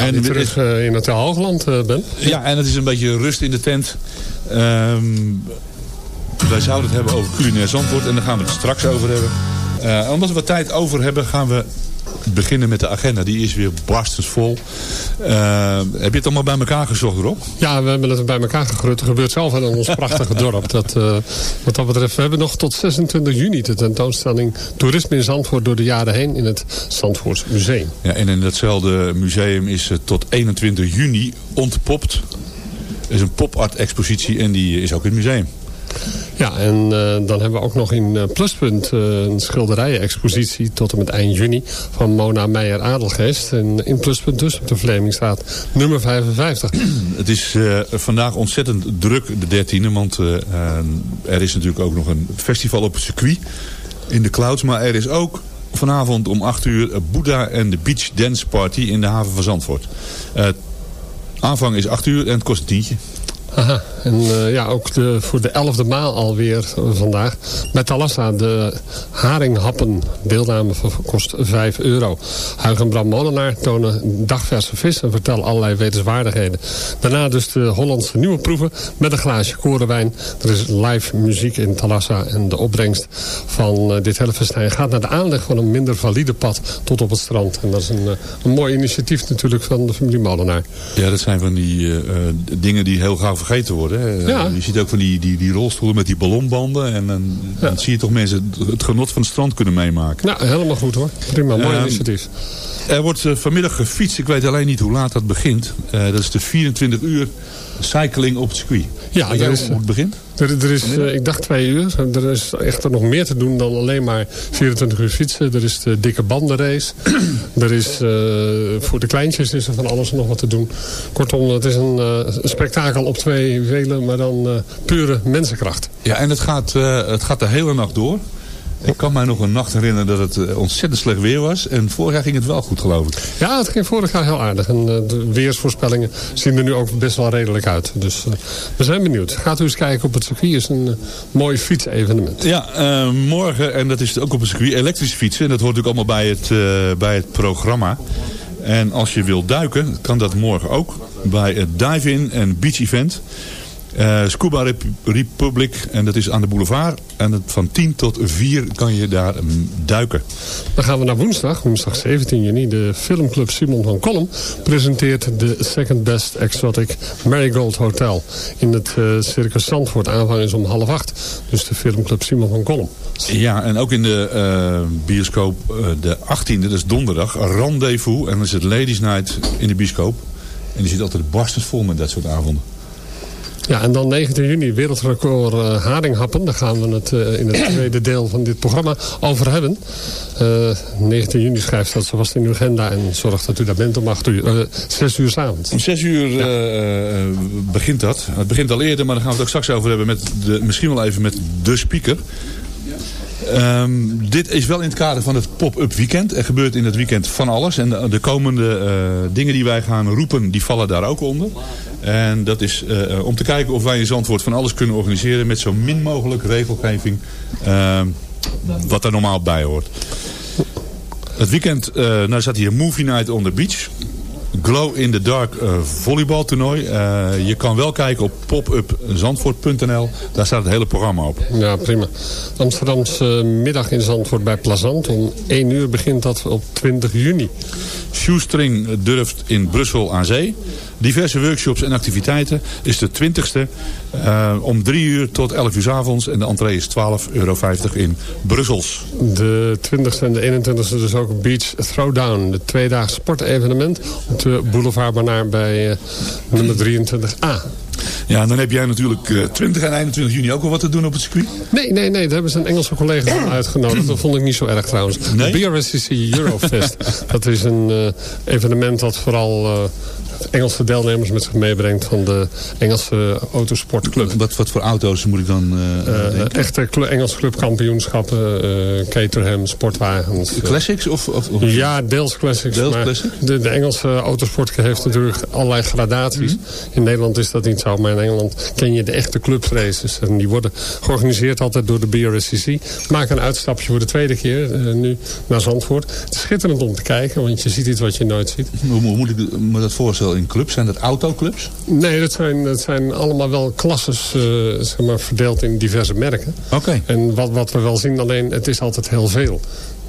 En terug uh, in het Hoogland, uh, Ben. Ja, en het is een beetje rust in de tent. Um, wij zouden het hebben over culinair Zandvoort en daar gaan we het straks over hebben. Uh, omdat we wat tijd over hebben, gaan we beginnen met de agenda. Die is weer barstensvol. Uh, heb je het allemaal bij elkaar gezocht, Rob? Ja, we hebben het bij elkaar gegrut. Er gebeurt zelf in ons prachtige dorp. Dat, uh, wat dat betreft, we hebben nog tot 26 juni de tentoonstelling Toerisme in Zandvoort door de jaren heen in het Zandvoorts Museum. Ja, en in datzelfde museum is tot 21 juni ontpopt. Er is een pop-art expositie en die is ook in het museum. Ja, en uh, dan hebben we ook nog in uh, Pluspunt uh, een schilderijen-expositie tot en met eind juni van Mona Meijer-Adelgeest. En in Pluspunt dus op de Vlemingstraat nummer 55. Het is vandaag ontzettend druk, de 13e, want er is natuurlijk ook nog een festival op het circuit in de Clouds. Maar er is ook vanavond om 8 uur Boeddha en de Beach Dance Party in de haven van Zandvoort. aanvang is 8 uur en het kost een tientje. Aha. En uh, ja, ook de, voor de elfde maal alweer vandaag. Met Talassa, de haringhappen deelname kost 5 euro. Huig en Bram Molenaar tonen dagverse vis en vertellen allerlei wetenswaardigheden. Daarna dus de Hollandse nieuwe proeven met een glaasje korenwijn. Er is live muziek in Talassa en de opbrengst van uh, dit hele festijn gaat naar de aanleg van een minder valide pad tot op het strand. En dat is een, uh, een mooi initiatief natuurlijk van de familie Molenaar. Ja, dat zijn van die dingen die heel gauw vergeten worden. Ja. Je ziet ook van die, die, die rolstoelen met die ballonbanden. En dan, ja. dan zie je toch mensen het genot van het strand kunnen meemaken. Ja, helemaal goed hoor. Prima, mooi um, initiatief. Er wordt uh, vanmiddag gefietst. Ik weet alleen niet hoe laat dat begint. Uh, dat is de 24 uur cycling op het circuit. Ja, er is, het begint? Er, er is, uh, ik dacht twee uur. Er is echt nog meer te doen dan alleen maar 24 uur fietsen. Er is de dikke bandenrace. er is voor de kleintjes is er van alles nog wat te doen. Kortom, het is een, een spektakel op twee velen, maar dan pure mensenkracht. Ja, en het gaat, het gaat de hele nacht door. Ik kan mij nog een nacht herinneren dat het ontzettend slecht weer was. En vorig jaar ging het wel goed, geloof ik. Ja, het ging vorig jaar heel aardig. En de weersvoorspellingen zien er nu ook best wel redelijk uit. Dus uh, we zijn benieuwd. Gaat u eens kijken op het circuit. is een mooi fietsevenement. Ja, uh, morgen, en dat is ook op het circuit, elektrisch fietsen. En dat hoort natuurlijk allemaal bij het, bij het programma. En als je wilt duiken, kan dat morgen ook. Bij het Dive-In en Beach Event. Uh, Scuba Rep Republic. En dat is aan de boulevard. En van 10 tot 4 kan je daar um, duiken. Dan gaan we naar woensdag. Woensdag 17 juni. De filmclub Simon van Kolm presenteert de Second Best Exotic Marigold Hotel. In het uh, Circus Zandvoort. Aanvang is om half acht. Dus de filmclub Simon van Kolm. Ja, en ook in de uh, bioscoop de 18e, dat is donderdag. Rendezvous. En dan is het Ladies Night in de bioscoop. En die zit altijd barstens vol met dat soort avonden. Ja, en dan 19 juni wereldrecord uh, haringhappen. Daar gaan we het uh, in het tweede deel van dit programma over hebben. Uh, 19 juni schrijft dat vast in uw agenda en zorg dat u daar bent om 8 uur, 6 uur s'avonds. Om 6 uur ja. begint dat. Het begint al eerder, maar daar gaan we het ook straks over hebben. Met de, misschien wel even met de speaker. Um, dit is wel in het kader van het pop-up weekend. Er gebeurt in het weekend van alles. En de, de komende uh, dingen die wij gaan roepen, die vallen daar ook onder. En dat is uh, om te kijken of wij in Zandvoort van alles kunnen organiseren... met zo min mogelijk regelgeving uh, wat daar normaal bij hoort. Het weekend, uh, nou zat hier Movie Night on the Beach. Glow in the Dark uh, volleybaltoernooi. Uh, je kan wel kijken op popupzandvoort.nl. Daar staat het hele programma op. Ja, prima. Amsterdamse middag in Zandvoort bij Plazant. Om 1 uur begint dat op 20 juni. Shoestring durft in Brussel aan zee. Diverse workshops en activiteiten is de 20ste uh, om 3 uur tot 11 uur s avonds. En de entree is 12,50 euro in Brussels. De 20ste en de 21ste dus ook Beach Throwdown. De tweedaagse sportevenement op de boulevard Banaar bij uh, nummer 23a. Ja, en dan heb jij natuurlijk uh, 20 en 21 juni ook wel wat te doen op het circuit. Nee, nee, nee. Daar hebben ze een Engelse collega uitgenodigd. Dat vond ik niet zo erg trouwens. Nee? De BRSCC Eurofest. dat is een uh, evenement dat vooral uh, Engelse deelnemers met zich meebrengt van de Engelse autosportclub. Wat, wat voor auto's moet ik dan uh, Echte cl Engelse clubkampioenschappen, uh, Caterham, sportwagens. Classics? Of, of, Ja, deels classics. Deels classics? De, de, Engelse autosport heeft natuurlijk allerlei gradaties. Mhm. In Nederland is dat niet zo, maar in Engeland ken je de echte clubraces. En die worden georganiseerd altijd door de BRSCC. Maak een uitstapje voor de tweede keer nu naar Zandvoort. Het is schitterend om te kijken, want je ziet iets wat je nooit ziet. Hoe, hoe moet ik me dat voorstellen in clubs? Zijn dat autoclubs? Nee, dat zijn, dat zijn allemaal wel klasses uh, zeg maar, verdeeld in diverse merken. Oké. En wat, wat we wel zien, alleen het is altijd heel veel.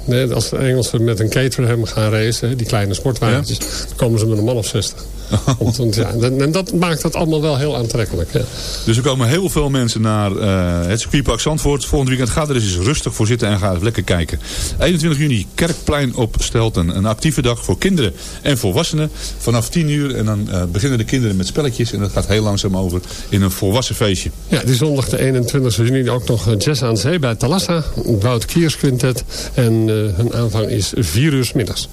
Nee, als de Engelsen met een Caterham gaan racen, die kleine sportwagentjes, dan komen ze met een man of 60. ja, en dat maakt het allemaal wel heel aantrekkelijk. Ja. Dus er komen heel veel mensen naar uh, het circuitpark Zandvoort. Volgende weekend gaat er eens rustig voor zitten en ga even lekker kijken. 21 juni, Kerkplein op Stelten. Een actieve dag voor kinderen en volwassenen. Vanaf 10 uur en dan uh, beginnen de kinderen met spelletjes. En dat gaat heel langzaam over in een volwassen feestje. Ja, die zondag de 21 juni ook nog jazz aan zee bij Talassa. Wout Kiers Quintet. En uh, hun aanvang is 4 uur middags.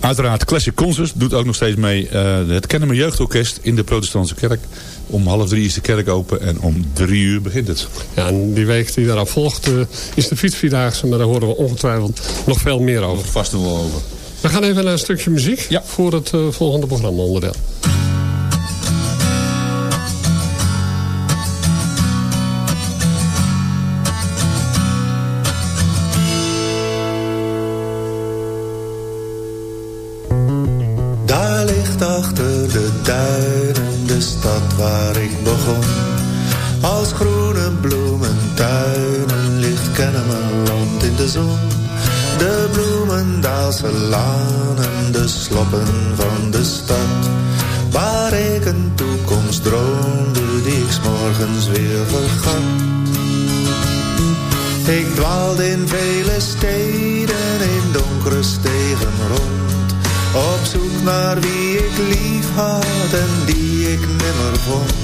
Uiteraard Classic Concerts doet ook nog steeds mee. Uh, het Kennemer Jeugdorkest in de protestantse kerk. Om half drie is de kerk open en om drie uur begint het. Ja, en die week die daarop volgt uh, is de fietsvierdaagse. Maar daar horen we ongetwijfeld nog veel meer over. Vast en wel over. We gaan even naar een stukje muziek ja. voor het uh, volgende programma onderdeel. Waar ik begon. Als groene bloementuinen ligt Kennemerland in de zon. De bloemendaalse lanen, de sloppen van de stad. Waar ik een toekomst droomde die ik morgens weer vergat. Ik dwaalde in vele steden, in donkere stegen rond op zoek naar wie ik lief had en die ik nimmer vond.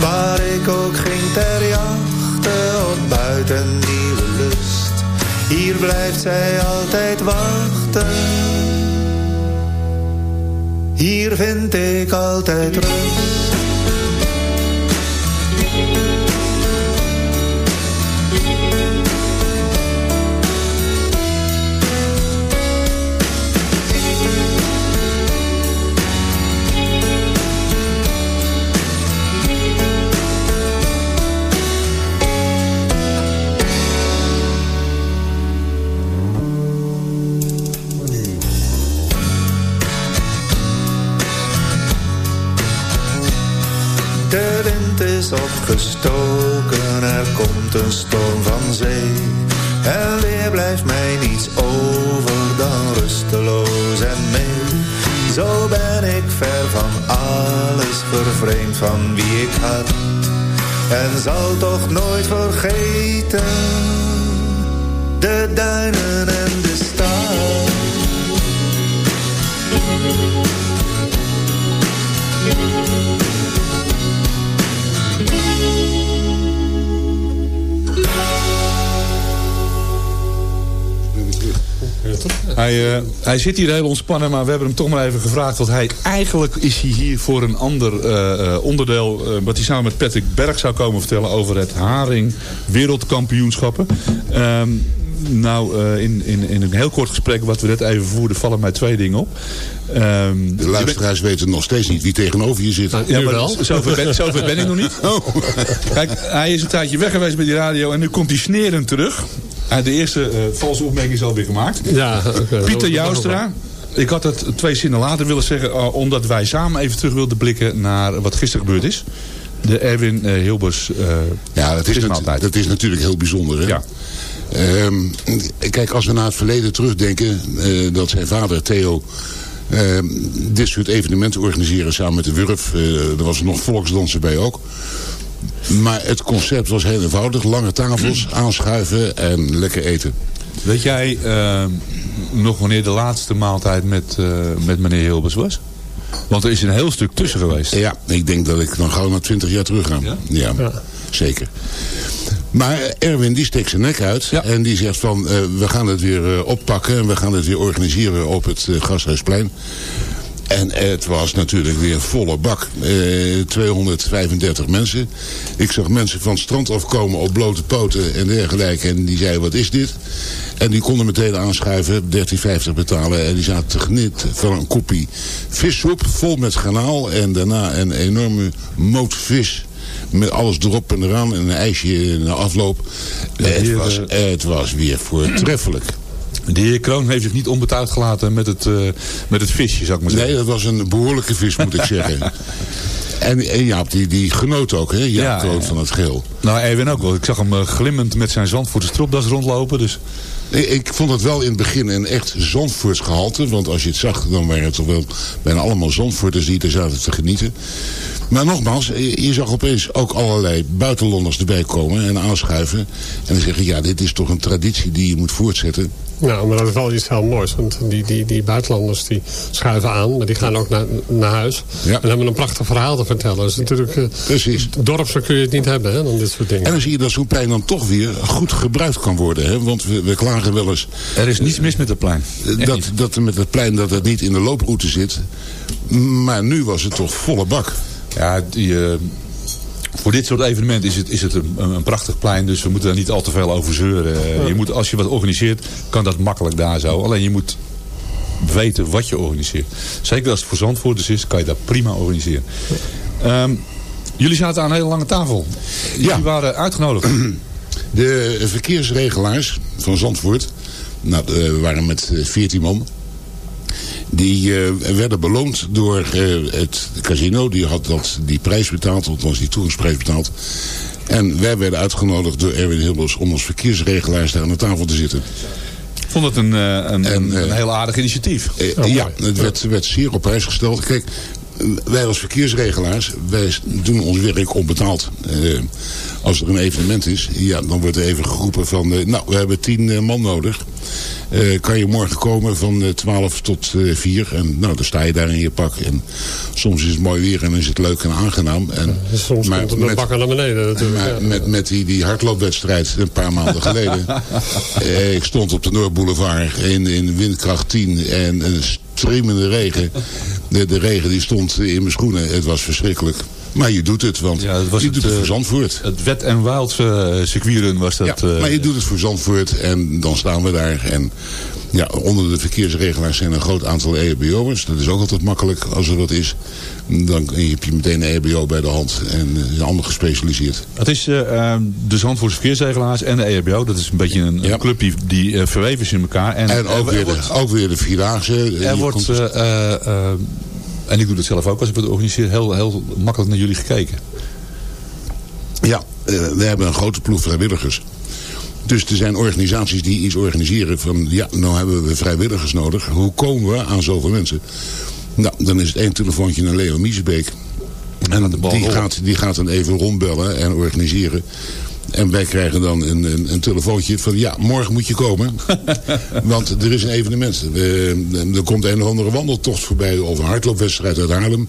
Waar ik ook ging ter jachten op buiten nieuwe lust. Hier blijft zij altijd wachten. Hier vind ik altijd rust. Opgestoken, er komt een storm van zee. En weer blijft mij niets over dan rusteloos en mee. Zo ben ik ver van alles, vervreemd van wie ik had. En zal toch nooit vergeten, de duinen Hij, uh, hij zit hier heel ontspannen, maar we hebben hem toch maar even gevraagd. Want hij, eigenlijk is hij hier voor een ander uh, onderdeel... Uh, wat hij samen met Patrick Berg zou komen vertellen... over het Haring Wereldkampioenschappen. Um, nou, in, in, in een heel kort gesprek wat we net even voerden... vallen mij twee dingen op. Um, de luisteraars bent... weten nog steeds niet wie tegenover je zit. ja, maar wel. Zover ben, zover ben ik nog niet. Oh. Kijk, hij is een tijdje weg geweest met die radio... en nu komt hij snerend terug. De eerste uh, valse opmerking is alweer gemaakt. Ja, okay. Pieter Joustra. Ik had het twee zinnen later willen zeggen... Uh, omdat wij samen even terug wilden blikken naar wat gisteren gebeurd is. De Erwin uh, Hilbers Ja, dat is, dat is natuurlijk heel bijzonder. Hè? Ja. Um, kijk, als we naar het verleden terugdenken... Uh, dat zijn vader Theo... Uh, dit soort evenementen organiseren samen met de Wurf. Uh, er was nog volksdansen bij ook. Maar het concept was heel eenvoudig. Lange tafels, aanschuiven en lekker eten. Weet jij uh, nog wanneer de laatste maaltijd met, uh, met meneer Hilbers was? Want er is een heel stuk tussen geweest. Ja, ik denk dat ik dan gauw naar 20 jaar terug ga. Ja? ja, ja. zeker. Maar Erwin die steekt zijn nek uit. Ja. En die zegt van, uh, we gaan het weer uh, oppakken. En we gaan het weer organiseren op het uh, Gasthuisplein. En het was natuurlijk weer volle bak. Eh, 235 mensen. Ik zag mensen van het strand afkomen op blote poten en dergelijke. En die zeiden, wat is dit? En die konden meteen aanschuiven, 13,50 betalen. En die zaten te genieten van een kopie vissoep vol met garnaal. En daarna een enorme moot vis met alles erop en eraan en een ijsje na afloop. het, was, het was weer voortreffelijk. De heer Kroon heeft zich niet onbetuigd gelaten met het, eh, met het visje, zou ik maar zeggen. Nee, dat was een behoorlijke vis, moet ik zeggen. En, en Jaap, die, die genoot ook, hè? Jaap Ja, Kroon ja. van het geel. Nou, Erwin ook wel. Ik zag hem eh, glimmend met zijn zand voor de stropdas rondlopen. Dus Nee, ik vond het wel in het begin een echt Zandvoorts gehalte. Want als je het zag, dan waren het toch wel bijna allemaal Zandvoorters die er zaten te genieten. Maar nogmaals, je je zag opeens ook allerlei buitenlanders erbij komen en aanschuiven. En dan zeggen, ja, dit is toch een traditie die je moet voortzetten. Nou, maar dat is wel iets heel moois. Want die, die, die buitenlanders die schuiven aan, maar die gaan ook naar, naar huis. En hebben een prachtig verhaal te vertellen. Dat is natuurlijk, uh, Precies. Dorp zo kun je het niet hebben, hè, dan dit soort dingen. En dan zie je dat zo'n plein dan toch weer goed gebruikt kan worden. Hè? Want we, we klagen wel eens... er is niets mis met het plein. Echt Dat, niet. dat met het plein dat het niet in de looproute zit. Maar nu was het toch volle bak. Ja, die, eh, voor dit soort evenementen is het, is het een, een prachtig plein. Dus we moeten daar niet al te veel over zeuren. Eh, je moet, als je wat organiseert, kan dat makkelijk daar zo. Alleen je moet weten wat je organiseert. Zeker als het voor Zandvoorters is, kan je dat prima organiseren. Ehm, jullie zaten aan een hele lange tafel. Jullie waren uitgenodigd. De verkeersregelaars van Zandvoort, nou, eh, we waren met eh, 14 man. Die eh, werden beloond door eh, het casino. Die had dat, die prijs betaald, althans die toegangsprijs betaald. En wij werden uitgenodigd door Erwin Hilbers om als verkeersregelaars daar aan de tafel te zitten. Ik vond het een, eh, een, een, een heel aardig initiatief. Ja, het werd, werd zeer op prijs gesteld. Kijk, wij als verkeersregelaars, wij doen ons werk onbetaald. Eh, als er een evenement is, ja, dan wordt er even geroepen van... eh, nou, we hebben tien eh, man nodig. Kan je morgen komen van eh, 12 tot eh 4. En nou, dan sta je daar in je pak. En soms is het mooi weer en is het leuk en aangenaam. En, Soms komt het met bakken naar beneden natuurlijk. maar ja. met, met die, die hardloopwedstrijd een paar maanden geleden. ik stond op de Noordboulevard in, in windkracht 10 en een streamende regen. De, de regen die stond in mijn schoenen. Het was verschrikkelijk. Maar je doet het, want Ja, dat was je het, doet het eh, voor Zandvoort. Het wet en wild uh, circuitrun was dat. Ja, eh, maar je doet het voor Zandvoort en dan staan we daar. En ja, onder de verkeersregelaars zijn een groot aantal EHBO'ers. Dat is ook altijd makkelijk als er wat is. Dan heb je meteen een EHBO bij de hand en uh, zijn allemaal gespecialiseerd. Het is uh, de Zandvoortse verkeersregelaars en de EHBO. Dat is een beetje een, een club die, die uh, verweven is in elkaar. En, en ook, weer de, ook weer de Vierdaagse. Er wordt, uh, en ik doe dat zelf ook als ik het organiseer, heel, heel makkelijk naar jullie gekeken. Ja, we hebben een grote ploeg vrijwilligers. Dus er zijn organisaties die iets organiseren van... ja, nou hebben we vrijwilligers nodig. Hoe komen we aan zoveel mensen? Nou, dan is het één telefoontje naar Leo Miesbeek. En die gaat, die gaat dan even rondbellen en organiseren. En wij krijgen dan een, een, een, telefoontje van ja, morgen moet je komen. Want er is een evenement. Uh, er komt een of andere wandeltocht voorbij of een hardloopwedstrijd uit Haarlem.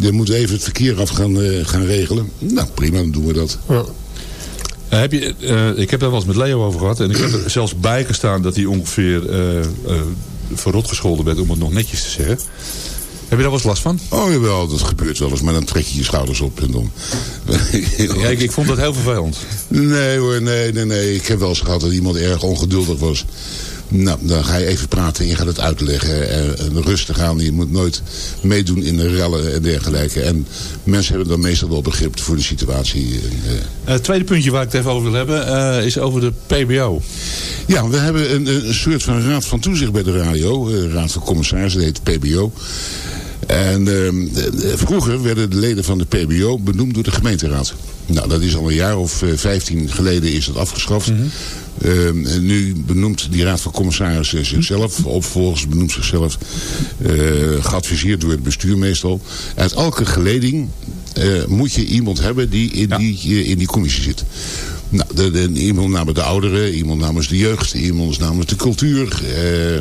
We moeten even het verkeer af gaan, uh, gaan regelen. Nou, prima, dan doen we dat. Ja. Uh, heb je, uh, ik heb daar wel eens met Leo over gehad. En ik heb er zelfs bij gestaan dat hij ongeveer uh, verrot gescholden werd, om het nog netjes te zeggen. Heb je daar wel eens last van? Oh jawel, dat gebeurt wel eens. Maar dan trek je je schouders op en dan... ja, ik, ik, vond dat heel vervelend. Nee hoor, nee, nee, nee. Ik heb wel eens gehad dat iemand erg ongeduldig was. Nou, dan ga je even praten en je gaat het uitleggen. En, en rustig aan. Je moet nooit meedoen in de rellen en dergelijke. En mensen hebben dan meestal wel begrip voor de situatie. Het uh, tweede puntje waar ik het even over wil hebben is over de PBO. Ja, we hebben een, een soort van raad van toezicht bij de radio. Raad van commissarissen, dat heet PBO. En uh, vroeger werden de leden van de PBO benoemd door de gemeenteraad. Nou, dat is al een jaar of vijftien geleden is dat afgeschaft. Mm -hmm. uh, nu benoemt die raad van commissarissen zichzelf. Opvolgers benoemt zichzelf. Uh, geadviseerd door het bestuur meestal. Uit elke geleding uh, moet je iemand hebben die in, ja. die, in die commissie zit. Nou, de, de, iemand namens de ouderen, iemand namens de jeugd, iemand namens de cultuur. Uh, uh,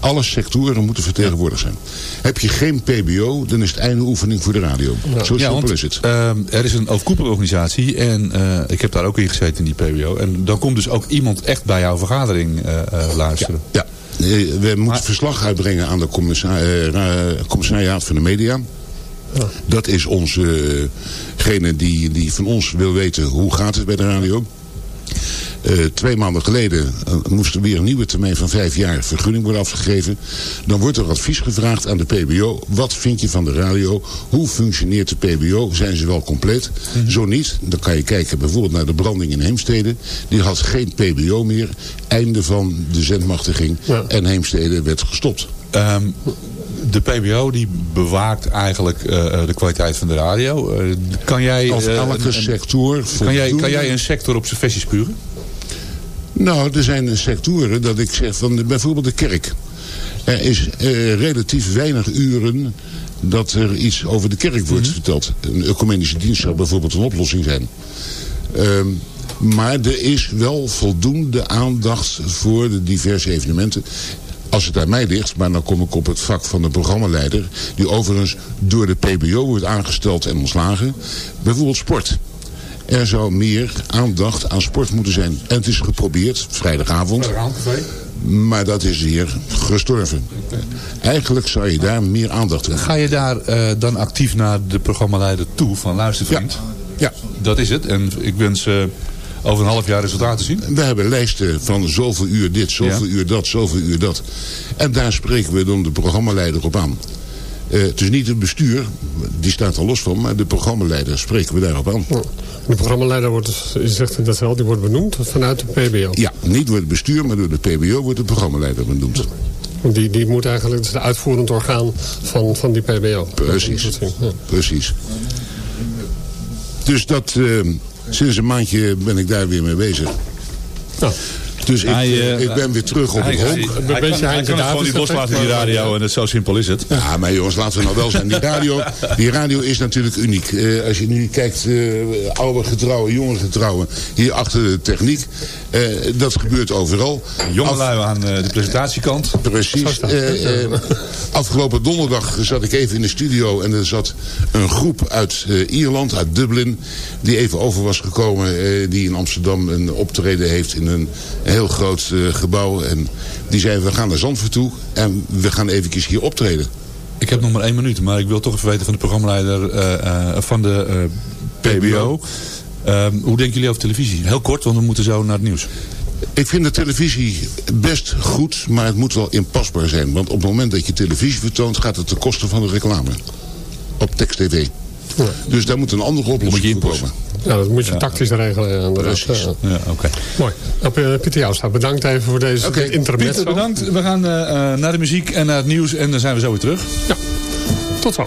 alle sectoren moeten vertegenwoordigd zijn. Heb je geen PBO, dan is het einde oefening voor de radio. Ja. Zo ja, simpel want, is het. Uh, er is een overkoepelorganisatie en uh, ik heb daar ook in gezeten in die PBO. En dan komt dus ook iemand echt bij jouw vergadering uh, luisteren. Ja. ja. we moeten verslag uitbrengen aan de commissariaat van de media. Dat is ongene die, die van ons wil weten hoe gaat het bij de radio. Uh, twee maanden geleden uh, moest er weer een nieuwe termijn van vijf jaar vergunning worden afgegeven. Dan wordt er advies gevraagd aan de PBO. Wat vind je van de radio? Hoe functioneert de PBO? Zijn ze wel compleet? Mhm. Zo niet, dan kan je kijken bijvoorbeeld naar de branding in Heemstede. Die had geen PBO meer. Einde van de zendmachtiging. En Heemstede werd gestopt. Um, de PBO die bewaakt eigenlijk uh, de kwaliteit van de radio. Uh, kan jij, elke sector... Kan jij, kan jij een sector op zijn spuren? Nou, er zijn sectoren dat ik zeg van bijvoorbeeld de kerk. Er is uh, relatief weinig uren dat er iets over de kerk wordt mm verteld. Een ecumenische dienst zou bijvoorbeeld een oplossing zijn. Uh, maar er is wel voldoende aandacht voor de diverse evenementen. Als het aan mij ligt, maar dan kom ik op het vak van de programmaleider... die overigens door de PBO wordt aangesteld en ontslagen. Bijvoorbeeld sport. Er zou meer aandacht aan sport moeten zijn. En het is geprobeerd, vrijdagavond. Maar dat is hier gestorven. Eigenlijk zou je daar meer aandacht aan Ga je daar uh, dan actief naar de programmaleider toe van luistervriend? Ja. ja. Dat is het. En ik wens... Uh, over een half jaar resultaten zien? We hebben lijsten van zoveel uur dit, zoveel uur dat, zoveel uur dat. En daar spreken we dan de programmaleider op aan. Uh, het is niet het bestuur, die staat er los van, maar de programmaleider spreken we daarop aan. De programmaleider wordt, je zegt dat wel, die wordt benoemd vanuit de PBO? Ja, niet door het bestuur, maar door de PBO wordt de programmaleider benoemd. Die, die moet eigenlijk, het uitvoerend orgaan van, van die PBO. Precies, ja. precies. Dus dat, uh, sinds een maandje ben ik daar weer mee bezig. Dus ik, hij, uh, ik ben weer terug op hij, het honk. Hij, hij, hij, hij kan het gewoon niet loslaten, die radio. En het, zo simpel is het. Ja, maar jongens, laten we nou wel zijn. Die radio, die radio is natuurlijk uniek. Uh, als je nu kijkt, uh, oude getrouwen, jonge getrouwen. Hier achter de techniek. dat gebeurt overal. Jongelui aan de presentatiekant. Precies. afgelopen donderdag zat ik even in de studio. En er zat een groep uit Ierland, uit Dublin. Die even over was gekomen. die in Amsterdam een optreden heeft in een heel groot uh, gebouw. En die zei, we gaan naar Zandvoort toe en we gaan eventjes hier optreden. Ik heb nog maar één minuut, maar ik wil toch even weten van de programmaleider uh, uh, van de PBO. Ehm, hoe denken jullie over televisie? Heel kort, want we moeten zo naar het nieuws. Ik vind de televisie best goed, maar het moet wel inpasbaar zijn. Want op het moment dat je televisie vertoont, gaat het ten koste van de reclame. Op tekst-tv. Ja. Dus daar moet een andere oplossing voor komen. Ja, dat moet je tactisch regelen. En de rest, ja, oké. Okay. Mooi. Nou, Pieter Jouwstra, bedankt even voor deze okay. intermezzo. Pieter, bedankt. We gaan uh, naar de muziek en naar het nieuws en dan zijn we zo weer terug. Ja, tot zo.